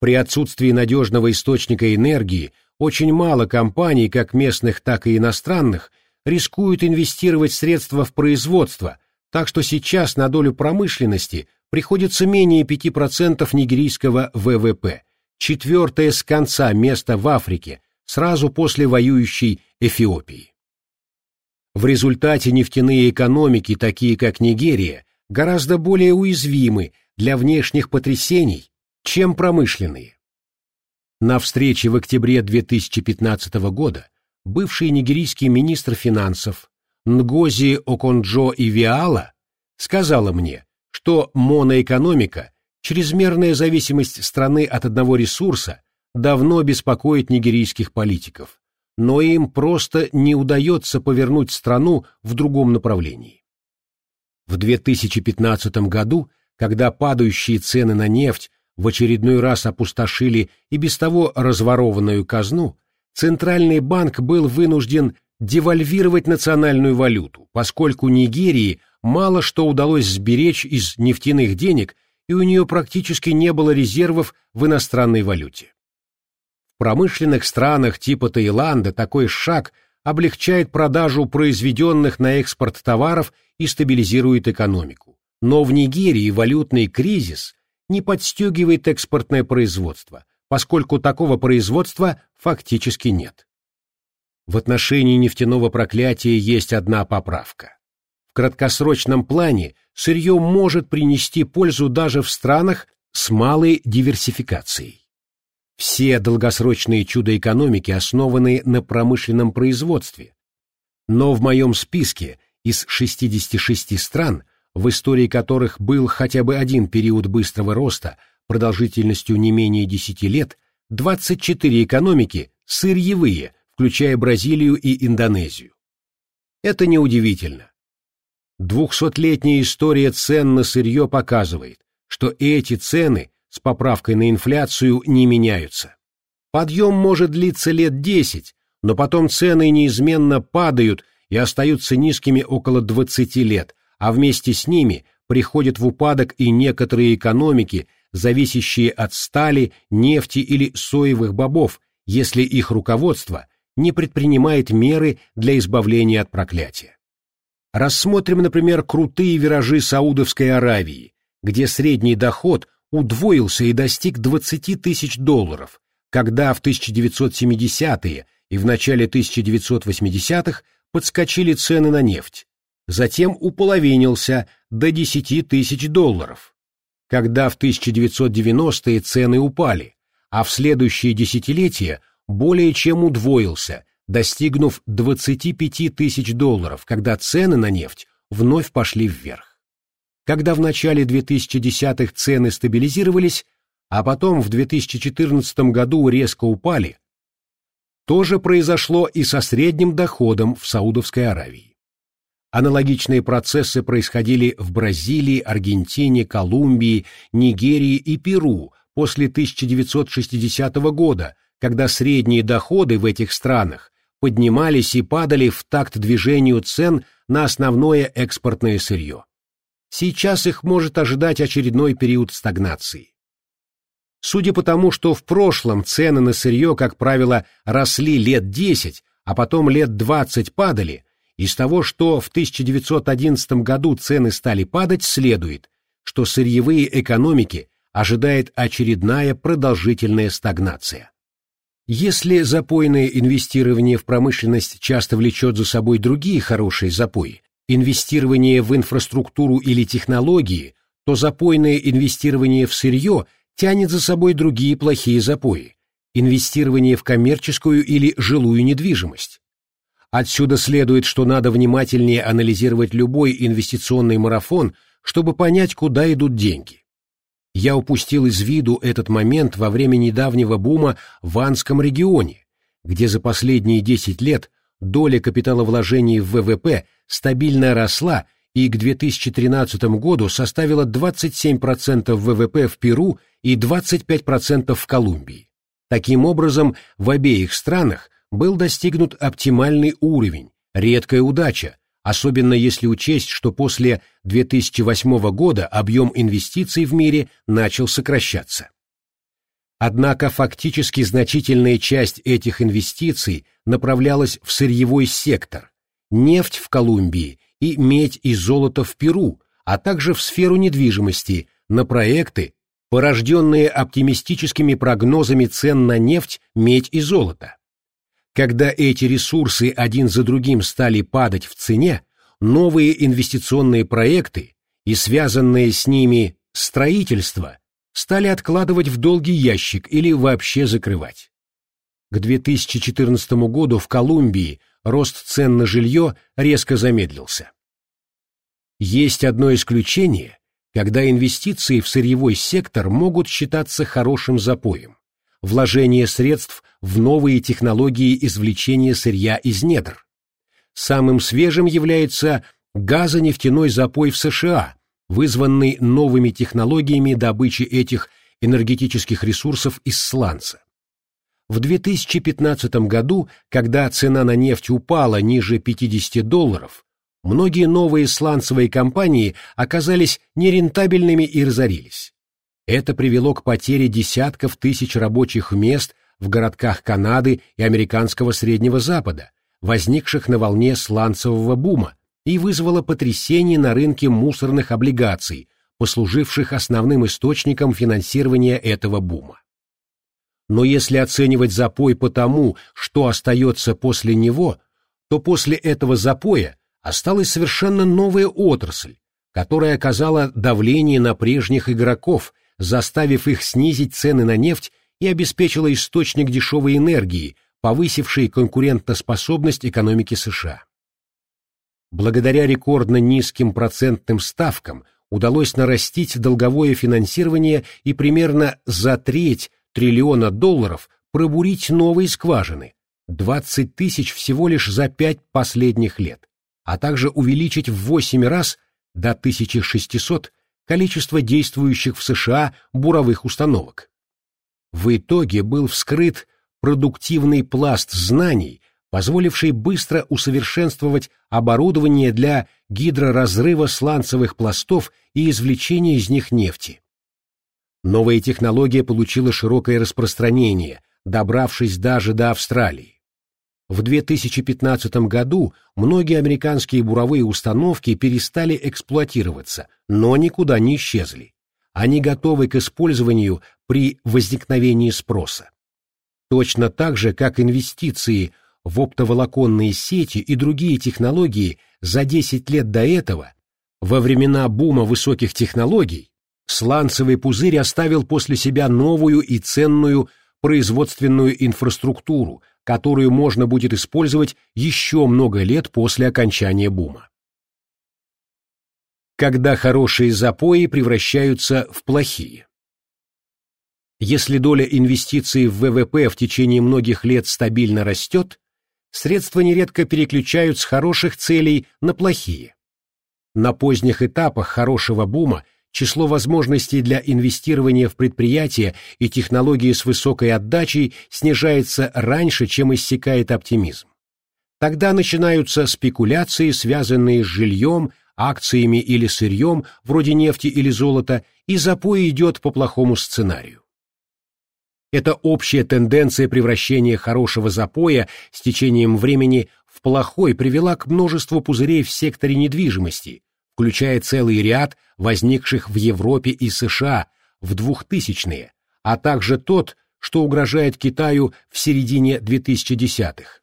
При отсутствии надежного источника энергии очень мало компаний, как местных, так и иностранных, рискуют инвестировать средства в производство, так что сейчас на долю промышленности приходится менее 5% нигерийского ВВП, четвертое с конца место в Африке, сразу после воюющей Эфиопии. В результате нефтяные экономики, такие как Нигерия, гораздо более уязвимы для внешних потрясений, чем промышленные. На встрече в октябре 2015 года бывший нигерийский министр финансов Нгози Оконджо Ивиала сказала мне, что моноэкономика, чрезмерная зависимость страны от одного ресурса, давно беспокоит нигерийских политиков, но им просто не удается повернуть страну в другом направлении. В 2015 году, когда падающие цены на нефть в очередной раз опустошили и без того разворованную казну, Центральный банк был вынужден девальвировать национальную валюту, поскольку Нигерии мало что удалось сберечь из нефтяных денег и у нее практически не было резервов в иностранной валюте. В промышленных странах типа Таиланда такой шаг облегчает продажу произведенных на экспорт товаров и стабилизирует экономику. Но в Нигерии валютный кризис не подстегивает экспортное производство, поскольку такого производства фактически нет. В отношении нефтяного проклятия есть одна поправка. В краткосрочном плане сырье может принести пользу даже в странах с малой диверсификацией. Все долгосрочные чудо экономики основаны на промышленном производстве. Но в моем списке из 66 стран, в истории которых был хотя бы один период быстрого роста продолжительностью не менее 10 лет, 24 экономики сырьевые, включая Бразилию и Индонезию. Это неудивительно. Двухсотлетняя история цен на сырье показывает, что эти цены с поправкой на инфляцию не меняются. Подъем может длиться лет 10, но потом цены неизменно падают и остаются низкими около 20 лет, а вместе с ними приходят в упадок и некоторые экономики, зависящие от стали, нефти или соевых бобов, если их руководство не предпринимает меры для избавления от проклятия. Рассмотрим, например, крутые виражи Саудовской Аравии, где средний доход удвоился и достиг 20 тысяч долларов, когда в 1970-е и в начале 1980-х подскочили цены на нефть, затем уполовинился до 10 тысяч долларов, когда в 1990-е цены упали, а в следующие десятилетия более чем удвоился, достигнув 25 тысяч долларов, когда цены на нефть вновь пошли вверх. Когда в начале 2010-х цены стабилизировались, а потом в 2014 году резко упали, то же произошло и со средним доходом в Саудовской Аравии. Аналогичные процессы происходили в Бразилии, Аргентине, Колумбии, Нигерии и Перу после 1960 года, когда средние доходы в этих странах поднимались и падали в такт движению цен на основное экспортное сырье. Сейчас их может ожидать очередной период стагнации. Судя по тому, что в прошлом цены на сырье, как правило, росли лет 10, а потом лет 20 падали, из того, что в 1911 году цены стали падать, следует, что сырьевые экономики ожидает очередная продолжительная стагнация. Если запойное инвестирование в промышленность часто влечет за собой другие хорошие запои, инвестирование в инфраструктуру или технологии, то запойное инвестирование в сырье – тянет за собой другие плохие запои – инвестирование в коммерческую или жилую недвижимость. Отсюда следует, что надо внимательнее анализировать любой инвестиционный марафон, чтобы понять, куда идут деньги. Я упустил из виду этот момент во время недавнего бума в Анском регионе, где за последние 10 лет доля капиталовложений в ВВП стабильно росла и к 2013 году составила 27% ВВП в Перу и 25% в Колумбии. Таким образом, в обеих странах был достигнут оптимальный уровень, редкая удача, особенно если учесть, что после 2008 года объем инвестиций в мире начал сокращаться. Однако фактически значительная часть этих инвестиций направлялась в сырьевой сектор, нефть в Колумбии и медь и золото в Перу, а также в сферу недвижимости, на проекты, порожденные оптимистическими прогнозами цен на нефть, медь и золото. Когда эти ресурсы один за другим стали падать в цене, новые инвестиционные проекты и связанные с ними строительство стали откладывать в долгий ящик или вообще закрывать. К 2014 году в Колумбии рост цен на жилье резко замедлился. Есть одно исключение, когда инвестиции в сырьевой сектор могут считаться хорошим запоем – вложение средств в новые технологии извлечения сырья из недр. Самым свежим является газонефтяной запой в США, вызванный новыми технологиями добычи этих энергетических ресурсов из сланца. В 2015 году, когда цена на нефть упала ниже 50 долларов, многие новые сланцевые компании оказались нерентабельными и разорились. Это привело к потере десятков тысяч рабочих мест в городках Канады и американского Среднего Запада, возникших на волне сланцевого бума, и вызвало потрясение на рынке мусорных облигаций, послуживших основным источником финансирования этого бума. Но если оценивать запой по тому, что остается после него, то после этого запоя осталась совершенно новая отрасль, которая оказала давление на прежних игроков, заставив их снизить цены на нефть и обеспечила источник дешевой энергии, повысивший конкурентоспособность экономики США. Благодаря рекордно низким процентным ставкам удалось нарастить долговое финансирование и примерно за треть триллиона долларов пробурить новые скважины, 20 тысяч всего лишь за пять последних лет, а также увеличить в 8 раз до 1600 количество действующих в США буровых установок. В итоге был вскрыт продуктивный пласт знаний, позволивший быстро усовершенствовать оборудование для гидроразрыва сланцевых пластов и извлечения из них нефти. Новая технология получила широкое распространение, добравшись даже до Австралии. В 2015 году многие американские буровые установки перестали эксплуатироваться, но никуда не исчезли. Они готовы к использованию при возникновении спроса. Точно так же, как инвестиции в оптоволоконные сети и другие технологии за 10 лет до этого, во времена бума высоких технологий, сланцевый пузырь оставил после себя новую и ценную производственную инфраструктуру, которую можно будет использовать еще много лет после окончания бума. Когда хорошие запои превращаются в плохие. Если доля инвестиций в ВВП в течение многих лет стабильно растет, средства нередко переключают с хороших целей на плохие. На поздних этапах хорошего бума – число возможностей для инвестирования в предприятия и технологии с высокой отдачей снижается раньше, чем иссякает оптимизм. Тогда начинаются спекуляции, связанные с жильем, акциями или сырьем, вроде нефти или золота, и запой идет по плохому сценарию. Эта общая тенденция превращения хорошего запоя с течением времени в плохой привела к множеству пузырей в секторе недвижимости, включая целый ряд возникших в Европе и США в 2000-е, а также тот, что угрожает Китаю в середине 2010-х.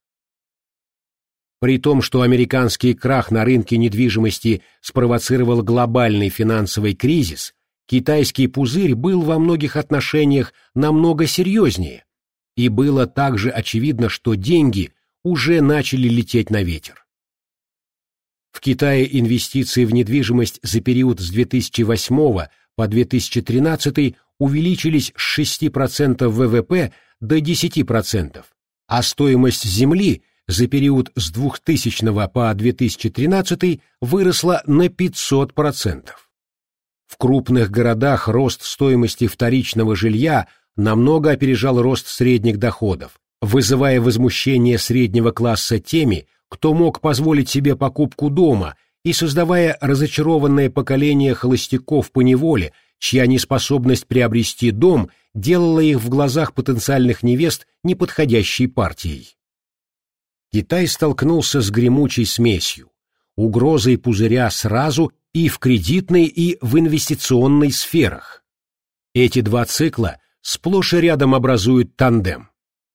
При том, что американский крах на рынке недвижимости спровоцировал глобальный финансовый кризис, китайский пузырь был во многих отношениях намного серьезнее, и было также очевидно, что деньги уже начали лететь на ветер. В Китае инвестиции в недвижимость за период с 2008 по 2013 увеличились с 6% ВВП до 10%, а стоимость земли за период с 2000 по 2013 выросла на 500%. В крупных городах рост стоимости вторичного жилья намного опережал рост средних доходов, вызывая возмущение среднего класса теми, кто мог позволить себе покупку дома, и создавая разочарованное поколение холостяков по неволе, чья неспособность приобрести дом делала их в глазах потенциальных невест неподходящей партией. Китай столкнулся с гремучей смесью, угрозой пузыря сразу и в кредитной, и в инвестиционной сферах. Эти два цикла сплошь и рядом образуют тандем.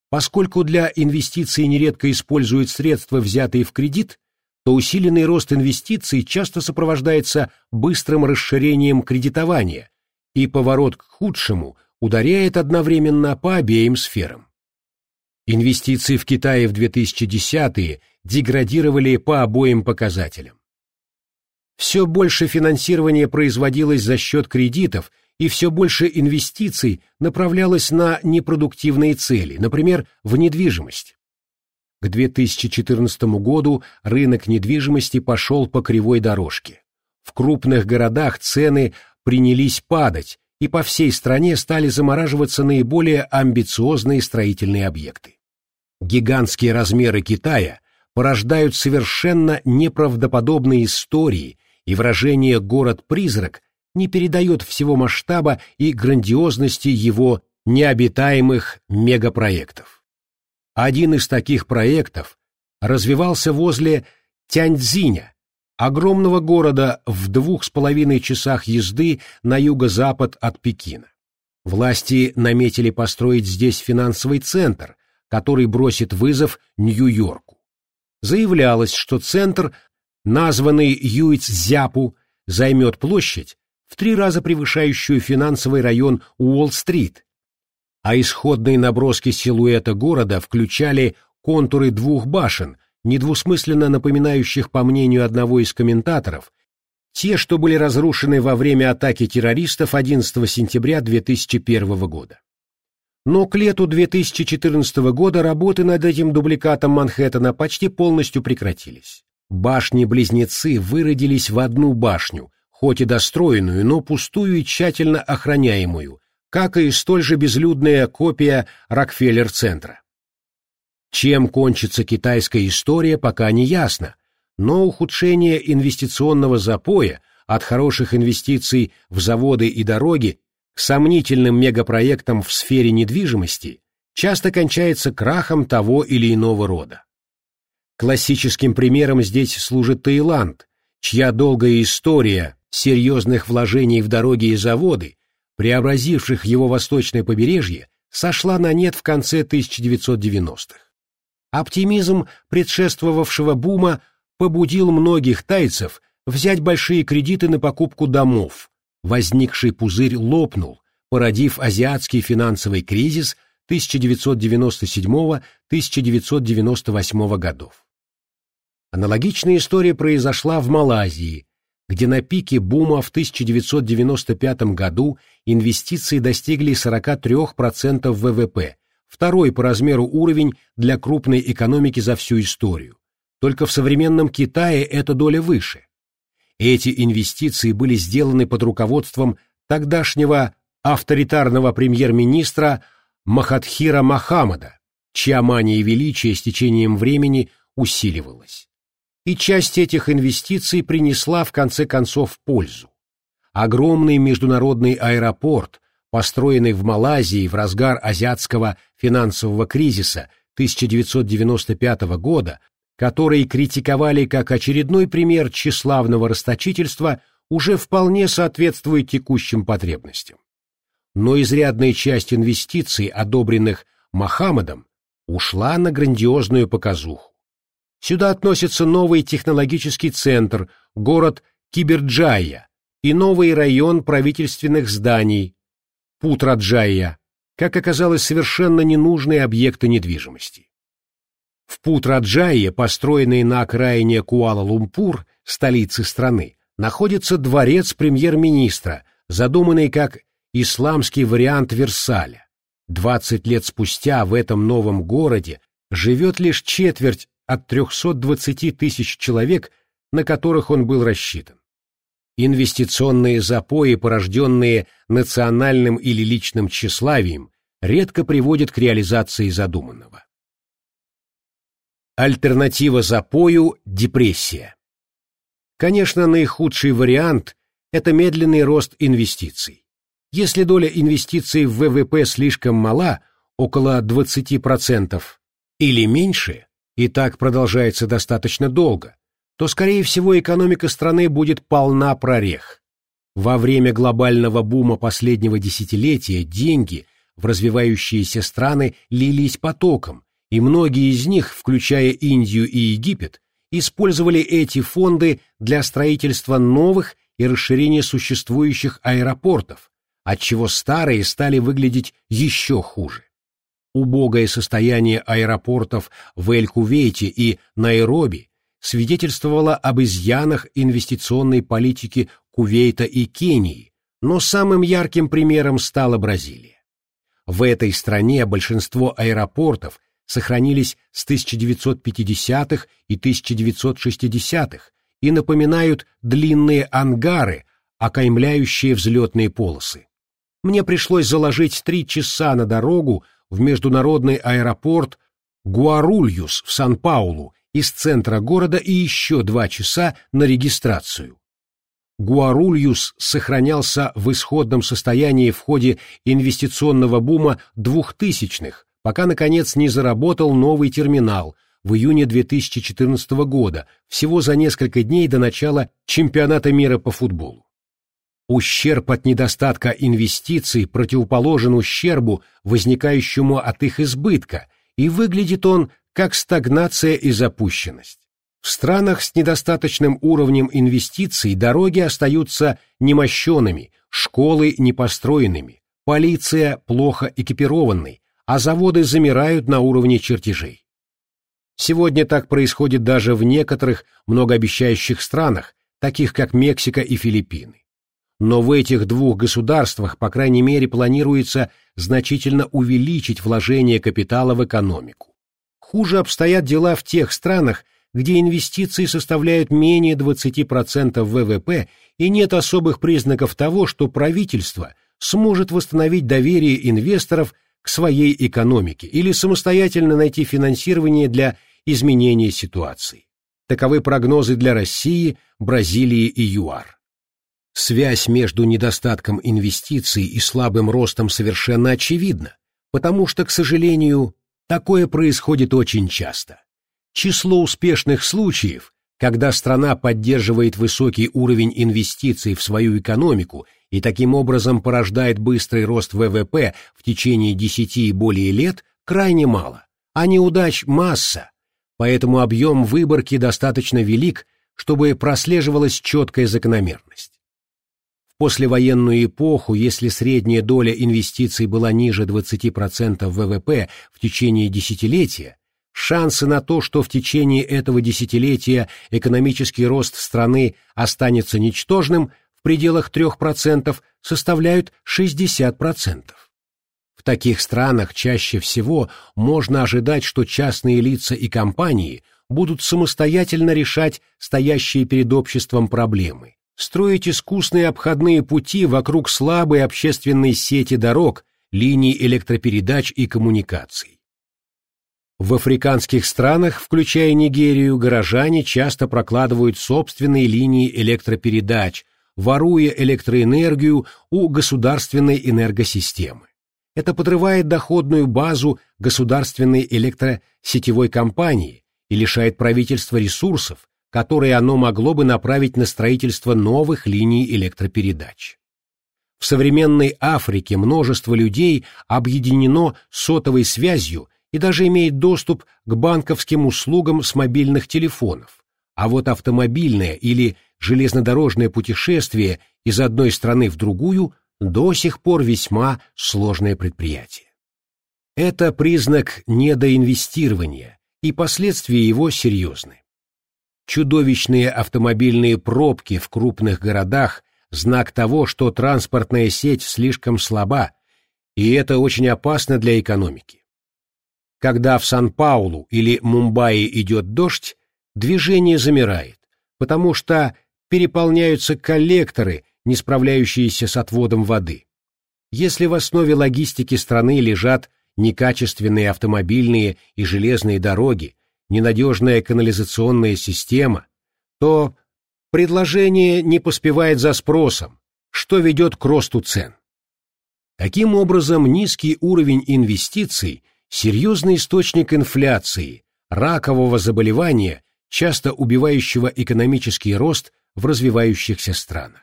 Поскольку для инвестиций нередко используют средства, взятые в кредит, то усиленный рост инвестиций часто сопровождается быстрым расширением кредитования, и поворот к худшему ударяет одновременно по обеим сферам. Инвестиции в Китае в 2010-е деградировали по обоим показателям. Все больше финансирования производилось за счет кредитов и все больше инвестиций направлялось на непродуктивные цели, например, в недвижимость. К 2014 году рынок недвижимости пошел по кривой дорожке. В крупных городах цены принялись падать, и по всей стране стали замораживаться наиболее амбициозные строительные объекты. Гигантские размеры Китая порождают совершенно неправдоподобные истории, и выражение «город-призрак» не передает всего масштаба и грандиозности его необитаемых мегапроектов. Один из таких проектов развивался возле Тяньцзиня, огромного города в двух с половиной часах езды на юго-запад от Пекина. Власти наметили построить здесь финансовый центр, который бросит вызов Нью-Йорку. Заявлялось, что центр, названный Юйцзяпу, займет площадь, в три раза превышающую финансовый район Уолл-стрит, а исходные наброски силуэта города включали контуры двух башен, недвусмысленно напоминающих, по мнению одного из комментаторов, те, что были разрушены во время атаки террористов 11 сентября 2001 года. но к лету 2014 года работы над этим дубликатом Манхэттена почти полностью прекратились. Башни-близнецы выродились в одну башню, хоть и достроенную, но пустую и тщательно охраняемую, как и столь же безлюдная копия Рокфеллер-центра. Чем кончится китайская история, пока не ясно, но ухудшение инвестиционного запоя от хороших инвестиций в заводы и дороги к сомнительным мегапроектам в сфере недвижимости часто кончается крахом того или иного рода. Классическим примером здесь служит Таиланд, чья долгая история серьезных вложений в дороги и заводы, преобразивших его восточное побережье, сошла на нет в конце 1990-х. Оптимизм предшествовавшего бума побудил многих тайцев взять большие кредиты на покупку домов. Возникший пузырь лопнул, породив азиатский финансовый кризис 1997-1998 годов. Аналогичная история произошла в Малайзии, где на пике бума в 1995 году инвестиции достигли 43% ВВП, второй по размеру уровень для крупной экономики за всю историю. Только в современном Китае эта доля выше. Эти инвестиции были сделаны под руководством тогдашнего авторитарного премьер-министра Махатхира Махамада, чья мания величия с течением времени усиливалась. И часть этих инвестиций принесла в конце концов пользу. Огромный международный аэропорт, построенный в Малайзии в разгар азиатского финансового кризиса 1995 года, который критиковали как очередной пример тщеславного расточительства, уже вполне соответствует текущим потребностям. Но изрядная часть инвестиций, одобренных Мохаммедом, ушла на грандиозную показуху. Сюда относится новый технологический центр, город Киберджая и новый район правительственных зданий Путраджая, как оказалось, совершенно ненужные объекты недвижимости. В Путраджае, построенный на окраине Куала-Лумпур, столицы страны, находится дворец премьер-министра, задуманный как исламский вариант Версаля. 20 лет спустя в этом новом городе живет лишь четверть от 320 тысяч человек, на которых он был рассчитан. Инвестиционные запои, порожденные национальным или личным тщеславием, редко приводят к реализации задуманного. Альтернатива запою – депрессия. Конечно, наихудший вариант – это медленный рост инвестиций. Если доля инвестиций в ВВП слишком мала, около 20%, или меньше, и так продолжается достаточно долго, то, скорее всего, экономика страны будет полна прорех. Во время глобального бума последнего десятилетия деньги в развивающиеся страны лились потоком, и многие из них, включая Индию и Египет, использовали эти фонды для строительства новых и расширения существующих аэропортов, отчего старые стали выглядеть еще хуже. Убогое состояние аэропортов в Эль-Кувейте и Найроби свидетельствовало об изъянах инвестиционной политики Кувейта и Кении, но самым ярким примером стала Бразилия. В этой стране большинство аэропортов сохранились с 1950-х и 1960-х и напоминают длинные ангары, окаймляющие взлетные полосы. Мне пришлось заложить три часа на дорогу в международный аэропорт Гуарульюс в Сан-Паулу из центра города и еще два часа на регистрацию. Гуарульюс сохранялся в исходном состоянии в ходе инвестиционного бума двухтысячных, пока, наконец, не заработал новый терминал в июне 2014 года, всего за несколько дней до начала чемпионата мира по футболу. Ущерб от недостатка инвестиций противоположен ущербу, возникающему от их избытка, и выглядит он как стагнация и запущенность. В странах с недостаточным уровнем инвестиций дороги остаются немощенными, школы непостроенными, полиция плохо экипированной, а заводы замирают на уровне чертежей. Сегодня так происходит даже в некоторых многообещающих странах, таких как Мексика и Филиппины. Но в этих двух государствах, по крайней мере, планируется значительно увеличить вложение капитала в экономику. Хуже обстоят дела в тех странах, где инвестиции составляют менее 20% ВВП и нет особых признаков того, что правительство сможет восстановить доверие инвесторов к своей экономике или самостоятельно найти финансирование для изменения ситуации. Таковы прогнозы для России, Бразилии и ЮАР. Связь между недостатком инвестиций и слабым ростом совершенно очевидна, потому что, к сожалению, такое происходит очень часто. Число успешных случаев, когда страна поддерживает высокий уровень инвестиций в свою экономику и таким образом порождает быстрый рост ВВП в течение 10 и более лет, крайне мало, а неудач масса, поэтому объем выборки достаточно велик, чтобы прослеживалась четкая закономерность. Послевоенную эпоху, если средняя доля инвестиций была ниже 20% ВВП в течение десятилетия, шансы на то, что в течение этого десятилетия экономический рост страны останется ничтожным, в пределах 3% составляют 60%. В таких странах чаще всего можно ожидать, что частные лица и компании будут самостоятельно решать стоящие перед обществом проблемы, строить искусные обходные пути вокруг слабой общественной сети дорог, линий электропередач и коммуникаций. В африканских странах, включая Нигерию, горожане часто прокладывают собственные линии электропередач, воруя электроэнергию у государственной энергосистемы. Это подрывает доходную базу государственной электросетевой компании и лишает правительства ресурсов, которые оно могло бы направить на строительство новых линий электропередач. В современной Африке множество людей объединено сотовой связью и даже имеет доступ к банковским услугам с мобильных телефонов, а вот автомобильное или железнодорожное путешествие из одной страны в другую до сих пор весьма сложное предприятие. Это признак недоинвестирования, и последствия его серьезны. Чудовищные автомобильные пробки в крупных городах – знак того, что транспортная сеть слишком слаба, и это очень опасно для экономики. Когда в Сан-Паулу или Мумбаи идет дождь, движение замирает, потому что переполняются коллекторы, не справляющиеся с отводом воды. Если в основе логистики страны лежат некачественные автомобильные и железные дороги, ненадежная канализационная система, то предложение не поспевает за спросом, что ведет к росту цен. Таким образом, низкий уровень инвестиций – серьезный источник инфляции, ракового заболевания, часто убивающего экономический рост в развивающихся странах.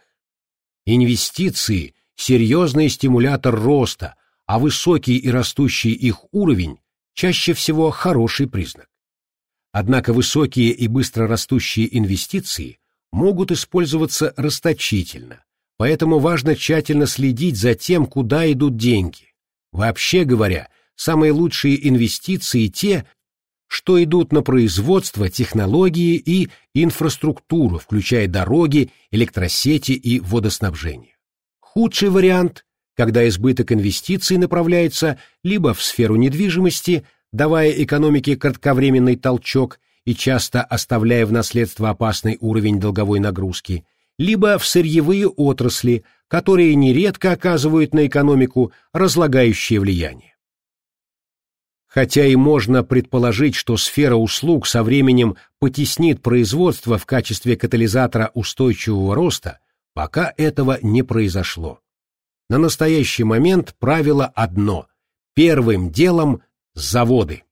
Инвестиции – серьезный стимулятор роста, а высокий и растущий их уровень чаще всего хороший признак. Однако высокие и быстро растущие инвестиции могут использоваться расточительно, поэтому важно тщательно следить за тем, куда идут деньги. Вообще говоря, самые лучшие инвестиции те, что идут на производство, технологии и инфраструктуру, включая дороги, электросети и водоснабжение. Худший вариант, когда избыток инвестиций направляется либо в сферу недвижимости, давая экономике кратковременный толчок и часто оставляя в наследство опасный уровень долговой нагрузки, либо в сырьевые отрасли, которые нередко оказывают на экономику разлагающее влияние. Хотя и можно предположить, что сфера услуг со временем потеснит производство в качестве катализатора устойчивого роста, Пока этого не произошло. На настоящий момент правило одно – первым делом заводы.